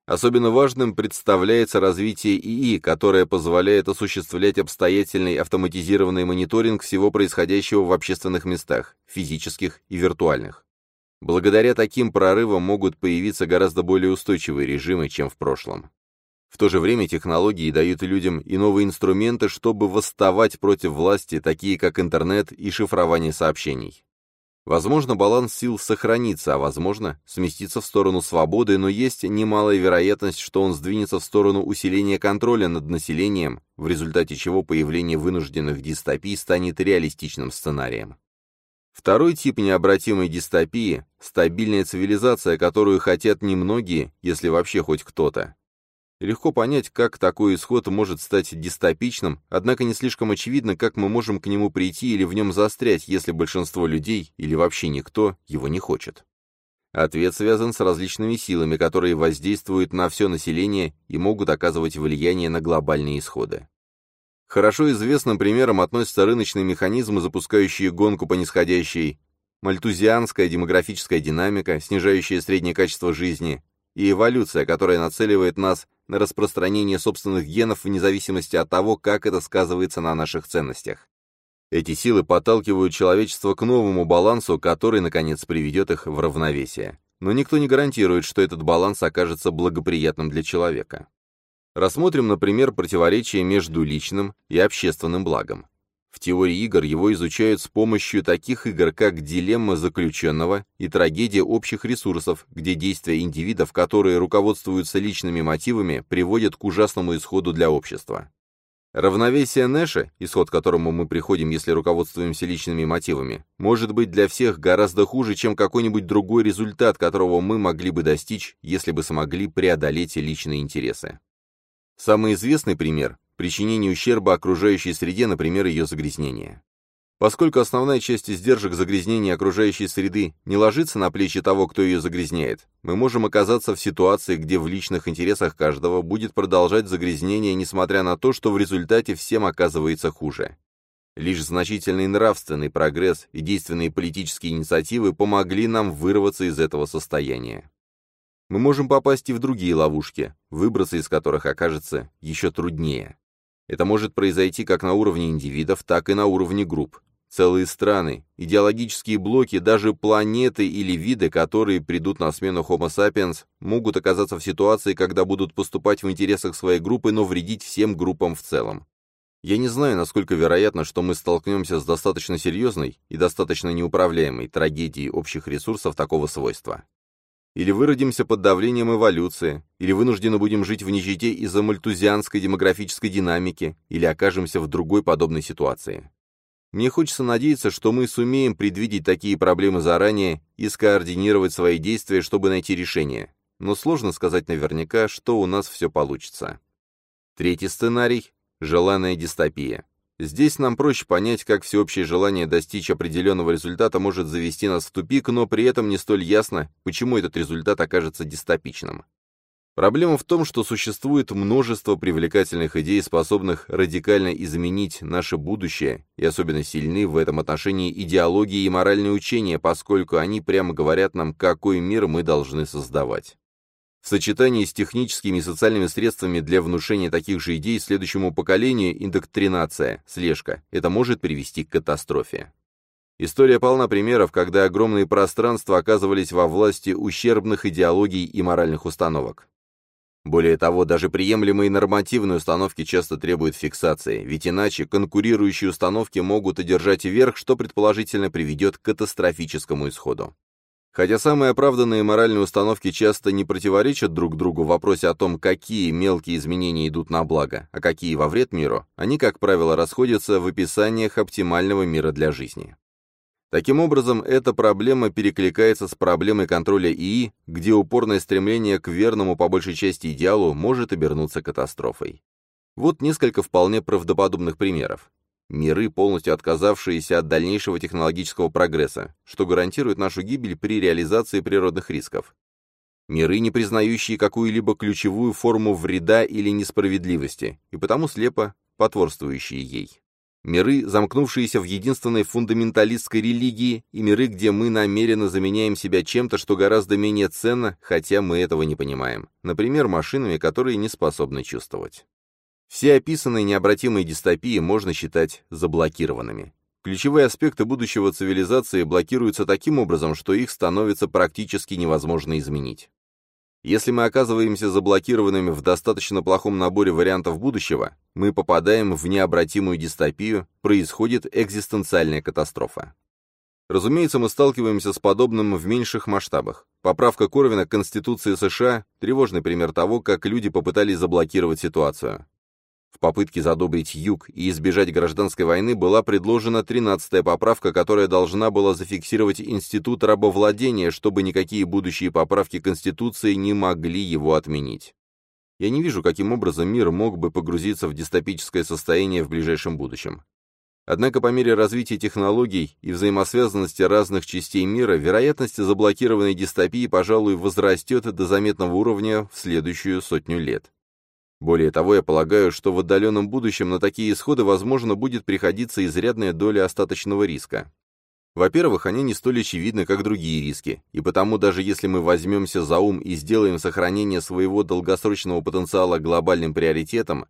Особенно важным представляется развитие ИИ, которое позволяет осуществлять обстоятельный автоматизированный мониторинг всего происходящего в общественных местах, физических и виртуальных. Благодаря таким прорывам могут появиться гораздо более устойчивые режимы, чем в прошлом. В то же время технологии дают людям и новые инструменты, чтобы восставать против власти, такие как интернет и шифрование сообщений. Возможно, баланс сил сохранится, а возможно, сместится в сторону свободы, но есть немалая вероятность, что он сдвинется в сторону усиления контроля над населением, в результате чего появление вынужденных дистопий станет реалистичным сценарием. Второй тип необратимой дистопии – стабильная цивилизация, которую хотят немногие, если вообще хоть кто-то. Легко понять, как такой исход может стать дистопичным, однако не слишком очевидно, как мы можем к нему прийти или в нем застрять, если большинство людей, или вообще никто, его не хочет. Ответ связан с различными силами, которые воздействуют на все население и могут оказывать влияние на глобальные исходы. Хорошо известным примером относятся рыночные механизмы, запускающие гонку по нисходящей, мальтузианская демографическая динамика, снижающая среднее качество жизни, и эволюция, которая нацеливает нас на распространение собственных генов вне зависимости от того, как это сказывается на наших ценностях. Эти силы подталкивают человечество к новому балансу, который, наконец, приведет их в равновесие. но никто не гарантирует, что этот баланс окажется благоприятным для человека. Рассмотрим, например, противоречие между личным и общественным благом. В теории игр его изучают с помощью таких игр, как «Дилемма заключенного» и «Трагедия общих ресурсов», где действия индивидов, которые руководствуются личными мотивами, приводят к ужасному исходу для общества. Равновесие Нэша, исход к которому мы приходим, если руководствуемся личными мотивами, может быть для всех гораздо хуже, чем какой-нибудь другой результат, которого мы могли бы достичь, если бы смогли преодолеть личные интересы. Самый известный пример – причинение ущерба окружающей среде, например, ее загрязнение. Поскольку основная часть издержек загрязнения окружающей среды не ложится на плечи того, кто ее загрязняет, мы можем оказаться в ситуации, где в личных интересах каждого будет продолжать загрязнение, несмотря на то, что в результате всем оказывается хуже. Лишь значительный нравственный прогресс и действенные политические инициативы помогли нам вырваться из этого состояния. Мы можем попасть и в другие ловушки, выбраться из которых окажется еще труднее. Это может произойти как на уровне индивидов, так и на уровне групп. Целые страны, идеологические блоки, даже планеты или виды, которые придут на смену Homo sapiens, могут оказаться в ситуации, когда будут поступать в интересах своей группы, но вредить всем группам в целом. Я не знаю, насколько вероятно, что мы столкнемся с достаточно серьезной и достаточно неуправляемой трагедией общих ресурсов такого свойства. Или выродимся под давлением эволюции, или вынуждены будем жить в нищете из-за мальтузианской демографической динамики, или окажемся в другой подобной ситуации. Мне хочется надеяться, что мы сумеем предвидеть такие проблемы заранее и скоординировать свои действия, чтобы найти решение. Но сложно сказать наверняка, что у нас все получится. Третий сценарий – желанная дистопия. Здесь нам проще понять, как всеобщее желание достичь определенного результата может завести нас в тупик, но при этом не столь ясно, почему этот результат окажется дистопичным. Проблема в том, что существует множество привлекательных идей, способных радикально изменить наше будущее, и особенно сильны в этом отношении идеологии и моральные учения, поскольку они прямо говорят нам, какой мир мы должны создавать. В сочетании с техническими и социальными средствами для внушения таких же идей следующему поколению индоктринация, слежка, это может привести к катастрофе. История полна примеров, когда огромные пространства оказывались во власти ущербных идеологий и моральных установок. Более того, даже приемлемые нормативные установки часто требуют фиксации, ведь иначе конкурирующие установки могут одержать верх, что предположительно приведет к катастрофическому исходу. Хотя самые оправданные моральные установки часто не противоречат друг другу в вопросе о том, какие мелкие изменения идут на благо, а какие во вред миру, они, как правило, расходятся в описаниях оптимального мира для жизни. Таким образом, эта проблема перекликается с проблемой контроля ИИ, где упорное стремление к верному по большей части идеалу может обернуться катастрофой. Вот несколько вполне правдоподобных примеров миры, полностью отказавшиеся от дальнейшего технологического прогресса, что гарантирует нашу гибель при реализации природных рисков. Миры, не признающие какую-либо ключевую форму вреда или несправедливости, и потому слепо потворствующие ей. Миры, замкнувшиеся в единственной фундаменталистской религии, и миры, где мы намеренно заменяем себя чем-то, что гораздо менее ценно, хотя мы этого не понимаем. Например, машинами, которые не способны чувствовать. Все описанные необратимые дистопии можно считать заблокированными. Ключевые аспекты будущего цивилизации блокируются таким образом, что их становится практически невозможно изменить. Если мы оказываемся заблокированными в достаточно плохом наборе вариантов будущего, мы попадаем в необратимую дистопию, происходит экзистенциальная катастрофа. Разумеется, мы сталкиваемся с подобным в меньших масштабах. Поправка Корвина к Конституции США – тревожный пример того, как люди попытались заблокировать ситуацию. В попытке задобрить юг и избежать гражданской войны была предложена 13-я поправка, которая должна была зафиксировать институт рабовладения, чтобы никакие будущие поправки Конституции не могли его отменить. Я не вижу, каким образом мир мог бы погрузиться в дистопическое состояние в ближайшем будущем. Однако по мере развития технологий и взаимосвязанности разных частей мира, вероятность заблокированной дистопии, пожалуй, возрастет до заметного уровня в следующую сотню лет. Более того, я полагаю, что в отдаленном будущем на такие исходы, возможно, будет приходиться изрядная доля остаточного риска. Во-первых, они не столь очевидны, как другие риски, и потому даже если мы возьмемся за ум и сделаем сохранение своего долгосрочного потенциала глобальным приоритетом,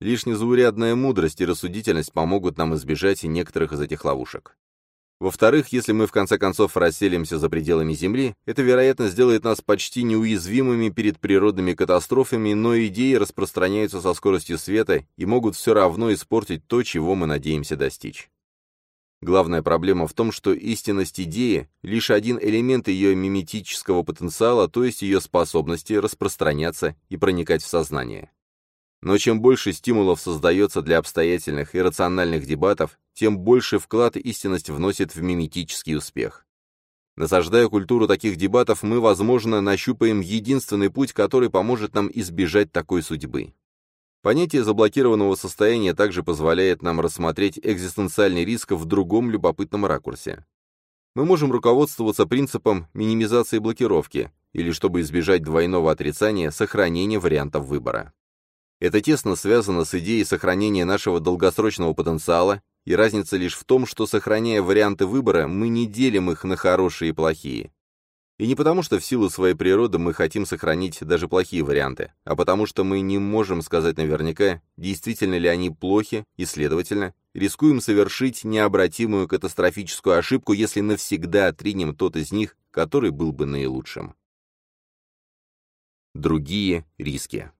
лишь незаурядная мудрость и рассудительность помогут нам избежать некоторых из этих ловушек. Во-вторых, если мы в конце концов расселимся за пределами Земли, это, вероятно, сделает нас почти неуязвимыми перед природными катастрофами, но идеи распространяются со скоростью света и могут все равно испортить то, чего мы надеемся достичь. Главная проблема в том, что истинность идеи — лишь один элемент ее миметического потенциала, то есть ее способности распространяться и проникать в сознание. Но чем больше стимулов создается для обстоятельных и рациональных дебатов, тем больше вклад истинность вносит в миметический успех. Насаждая культуру таких дебатов, мы, возможно, нащупаем единственный путь, который поможет нам избежать такой судьбы. Понятие заблокированного состояния также позволяет нам рассмотреть экзистенциальный риск в другом любопытном ракурсе. Мы можем руководствоваться принципом минимизации блокировки, или, чтобы избежать двойного отрицания, сохранения вариантов выбора. Это тесно связано с идеей сохранения нашего долгосрочного потенциала, и разница лишь в том, что, сохраняя варианты выбора, мы не делим их на хорошие и плохие. И не потому, что в силу своей природы мы хотим сохранить даже плохие варианты, а потому что мы не можем сказать наверняка, действительно ли они плохи, и, следовательно, рискуем совершить необратимую катастрофическую ошибку, если навсегда отринем тот из них, который был бы наилучшим. Другие риски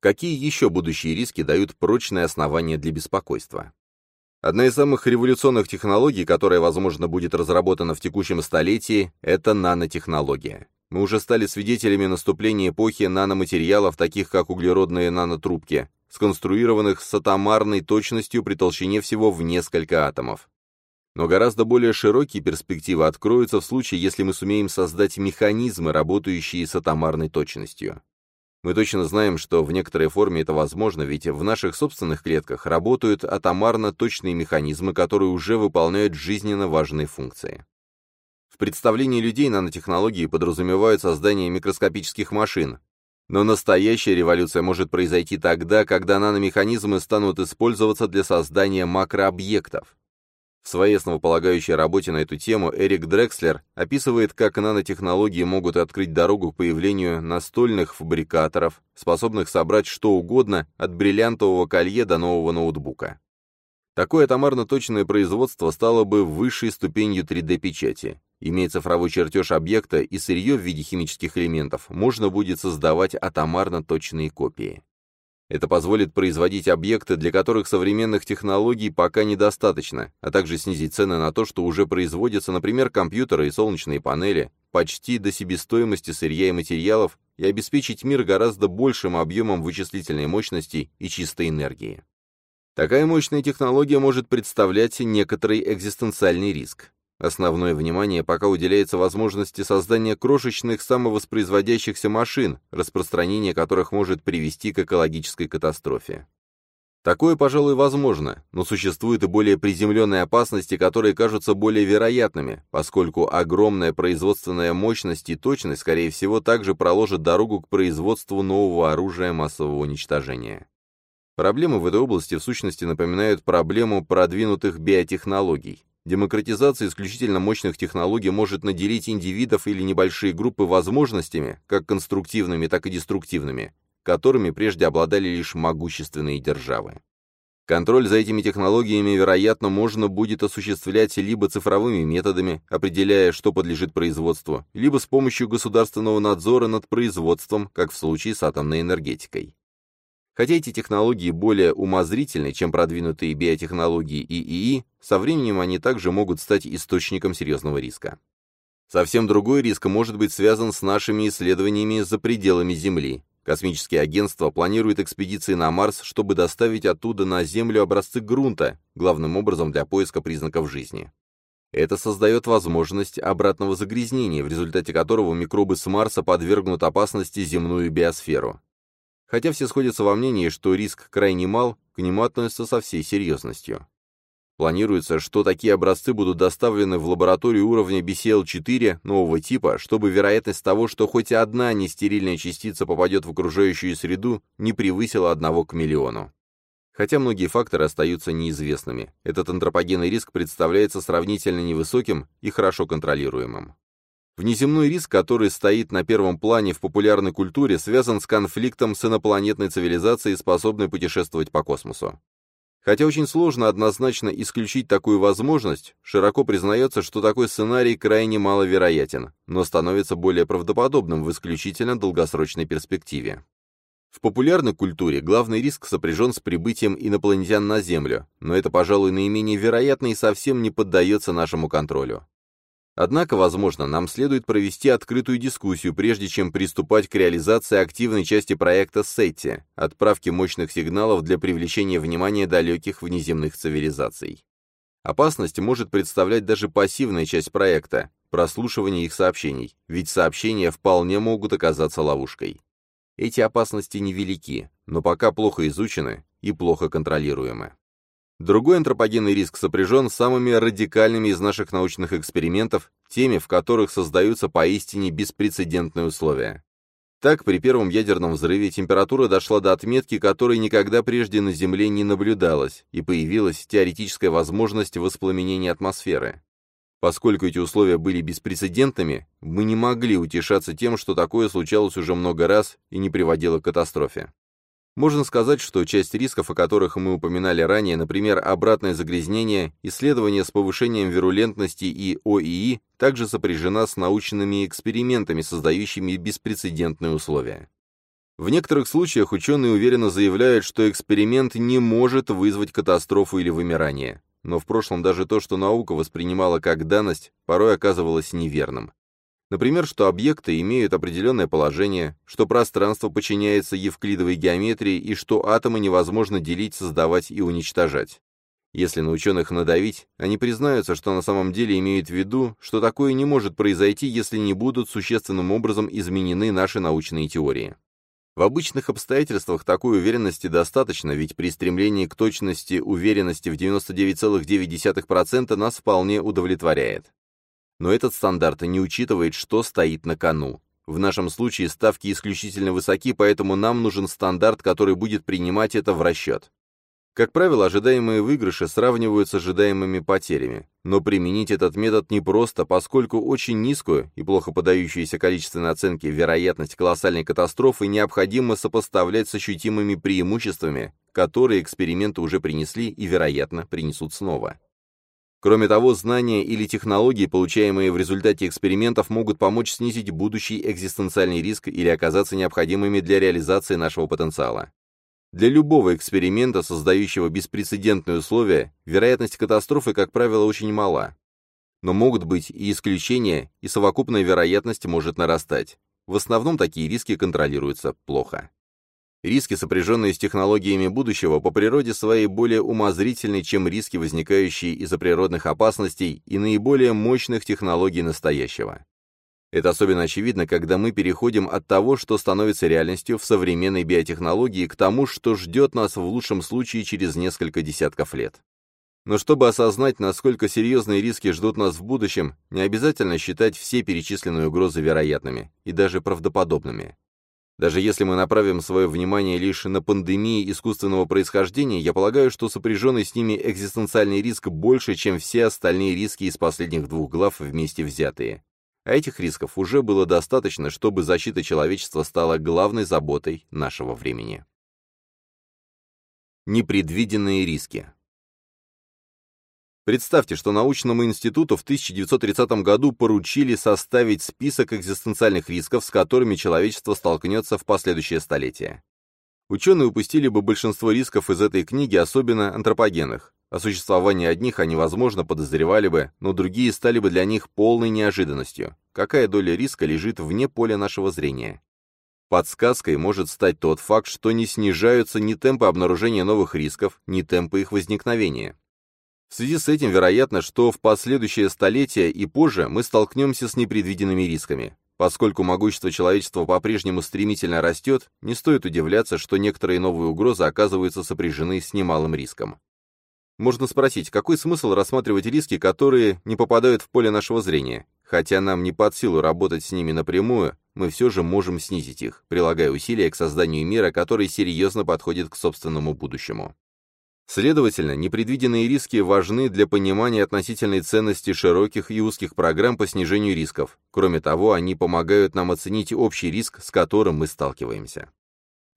Какие еще будущие риски дают прочное основание для беспокойства? Одна из самых революционных технологий, которая, возможно, будет разработана в текущем столетии, это нанотехнология. Мы уже стали свидетелями наступления эпохи наноматериалов, таких как углеродные нанотрубки, сконструированных с атомарной точностью при толщине всего в несколько атомов. Но гораздо более широкие перспективы откроются в случае, если мы сумеем создать механизмы, работающие с атомарной точностью. Мы точно знаем, что в некоторой форме это возможно, ведь в наших собственных клетках работают атомарно точные механизмы, которые уже выполняют жизненно важные функции. В представлении людей нанотехнологии подразумевают создание микроскопических машин, но настоящая революция может произойти тогда, когда наномеханизмы станут использоваться для создания макрообъектов. В своей основополагающей работе на эту тему Эрик Дрекслер описывает, как нанотехнологии могут открыть дорогу к появлению настольных фабрикаторов, способных собрать что угодно от бриллиантового колье до нового ноутбука. Такое атомарно-точное производство стало бы высшей ступенью 3D-печати. Имея цифровой чертеж объекта и сырье в виде химических элементов, можно будет создавать атомарно-точные копии. Это позволит производить объекты, для которых современных технологий пока недостаточно, а также снизить цены на то, что уже производится, например, компьютеры и солнечные панели, почти до себестоимости сырья и материалов и обеспечить мир гораздо большим объемом вычислительной мощности и чистой энергии. Такая мощная технология может представлять некоторый экзистенциальный риск. Основное внимание пока уделяется возможности создания крошечных самовоспроизводящихся машин, распространение которых может привести к экологической катастрофе. Такое, пожалуй, возможно, но существуют и более приземленные опасности, которые кажутся более вероятными, поскольку огромная производственная мощность и точность, скорее всего, также проложат дорогу к производству нового оружия массового уничтожения. Проблемы в этой области в сущности напоминают проблему продвинутых биотехнологий. Демократизация исключительно мощных технологий может наделить индивидов или небольшие группы возможностями, как конструктивными, так и деструктивными, которыми прежде обладали лишь могущественные державы. Контроль за этими технологиями, вероятно, можно будет осуществлять либо цифровыми методами, определяя, что подлежит производству, либо с помощью государственного надзора над производством, как в случае с атомной энергетикой. Хотя эти технологии более умозрительны, чем продвинутые биотехнологии и ИИ, со временем они также могут стать источником серьезного риска. Совсем другой риск может быть связан с нашими исследованиями за пределами Земли. Космические агентства планируют экспедиции на Марс, чтобы доставить оттуда на Землю образцы грунта, главным образом для поиска признаков жизни. Это создает возможность обратного загрязнения, в результате которого микробы с Марса подвергнут опасности земную биосферу. Хотя все сходятся во мнении, что риск крайне мал, к нему относятся со всей серьезностью. Планируется, что такие образцы будут доставлены в лабораторию уровня BCL-4 нового типа, чтобы вероятность того, что хоть одна нестерильная частица попадет в окружающую среду, не превысила одного к миллиону. Хотя многие факторы остаются неизвестными, этот антропогенный риск представляется сравнительно невысоким и хорошо контролируемым. Внеземной риск, который стоит на первом плане в популярной культуре, связан с конфликтом с инопланетной цивилизацией, способной путешествовать по космосу. Хотя очень сложно однозначно исключить такую возможность, широко признается, что такой сценарий крайне маловероятен, но становится более правдоподобным в исключительно долгосрочной перспективе. В популярной культуре главный риск сопряжен с прибытием инопланетян на Землю, но это, пожалуй, наименее вероятно и совсем не поддается нашему контролю. Однако, возможно, нам следует провести открытую дискуссию, прежде чем приступать к реализации активной части проекта SETI – отправки мощных сигналов для привлечения внимания далеких внеземных цивилизаций. Опасность может представлять даже пассивная часть проекта – прослушивание их сообщений, ведь сообщения вполне могут оказаться ловушкой. Эти опасности невелики, но пока плохо изучены и плохо контролируемы. Другой антропогенный риск сопряжен с самыми радикальными из наших научных экспериментов, теми, в которых создаются поистине беспрецедентные условия. Так, при первом ядерном взрыве температура дошла до отметки, которой никогда прежде на Земле не наблюдалось, и появилась теоретическая возможность воспламенения атмосферы. Поскольку эти условия были беспрецедентными, мы не могли утешаться тем, что такое случалось уже много раз и не приводило к катастрофе. Можно сказать, что часть рисков, о которых мы упоминали ранее, например, обратное загрязнение, исследование с повышением вирулентности и ОИИ, также сопряжена с научными экспериментами, создающими беспрецедентные условия. В некоторых случаях ученые уверенно заявляют, что эксперимент не может вызвать катастрофу или вымирание но в прошлом даже то, что наука воспринимала как данность, порой оказывалось неверным. Например, что объекты имеют определенное положение, что пространство подчиняется евклидовой геометрии и что атомы невозможно делить, создавать и уничтожать. Если на ученых надавить, они признаются, что на самом деле имеют в виду, что такое не может произойти, если не будут существенным образом изменены наши научные теории. В обычных обстоятельствах такой уверенности достаточно, ведь при стремлении к точности уверенности в 99,9% нас вполне удовлетворяет. Но этот стандарт не учитывает, что стоит на кону. В нашем случае ставки исключительно высоки, поэтому нам нужен стандарт, который будет принимать это в расчет. Как правило, ожидаемые выигрыши сравниваются с ожидаемыми потерями. Но применить этот метод непросто, поскольку очень низкую и плохо подающуюся количественной оценке вероятность колоссальной катастрофы необходимо сопоставлять с ощутимыми преимуществами, которые эксперименты уже принесли и, вероятно, принесут снова. Кроме того, знания или технологии, получаемые в результате экспериментов, могут помочь снизить будущий экзистенциальный риск или оказаться необходимыми для реализации нашего потенциала. Для любого эксперимента, создающего беспрецедентные условия, вероятность катастрофы, как правило, очень мала. Но могут быть и исключения, и совокупная вероятность может нарастать. В основном такие риски контролируются плохо. Риски, сопряженные с технологиями будущего, по природе своей более умозрительны, чем риски, возникающие из-за природных опасностей и наиболее мощных технологий настоящего. Это особенно очевидно, когда мы переходим от того, что становится реальностью в современной биотехнологии, к тому, что ждет нас в лучшем случае через несколько десятков лет. Но чтобы осознать, насколько серьезные риски ждут нас в будущем, не обязательно считать все перечисленные угрозы вероятными и даже правдоподобными. Даже если мы направим свое внимание лишь на пандемии искусственного происхождения, я полагаю, что сопряженный с ними экзистенциальный риск больше, чем все остальные риски из последних двух глав вместе взятые. А этих рисков уже было достаточно, чтобы защита человечества стала главной заботой нашего времени. Непредвиденные риски Представьте, что научному институту в 1930 году поручили составить список экзистенциальных рисков, с которыми человечество столкнется в последующее столетие. Ученые упустили бы большинство рисков из этой книги, особенно антропогенных. О существовании одних они, возможно, подозревали бы, но другие стали бы для них полной неожиданностью. Какая доля риска лежит вне поля нашего зрения? Подсказкой может стать тот факт, что не снижаются ни темпы обнаружения новых рисков, ни темпы их возникновения. В связи с этим вероятно, что в последующее столетие и позже мы столкнемся с непредвиденными рисками. Поскольку могущество человечества по-прежнему стремительно растет, не стоит удивляться, что некоторые новые угрозы оказываются сопряжены с немалым риском. Можно спросить, какой смысл рассматривать риски, которые не попадают в поле нашего зрения? Хотя нам не под силу работать с ними напрямую, мы все же можем снизить их, прилагая усилия к созданию мира, который серьезно подходит к собственному будущему. Следовательно, непредвиденные риски важны для понимания относительной ценности широких и узких программ по снижению рисков. Кроме того, они помогают нам оценить общий риск, с которым мы сталкиваемся.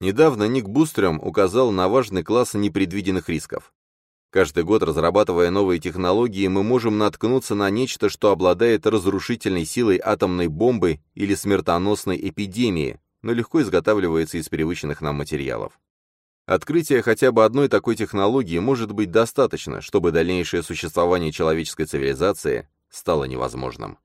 Недавно Ник Бустрем указал на важный класс непредвиденных рисков. Каждый год, разрабатывая новые технологии, мы можем наткнуться на нечто, что обладает разрушительной силой атомной бомбы или смертоносной эпидемии, но легко изготавливается из привычных нам материалов. Открытие хотя бы одной такой технологии может быть достаточно, чтобы дальнейшее существование человеческой цивилизации стало невозможным.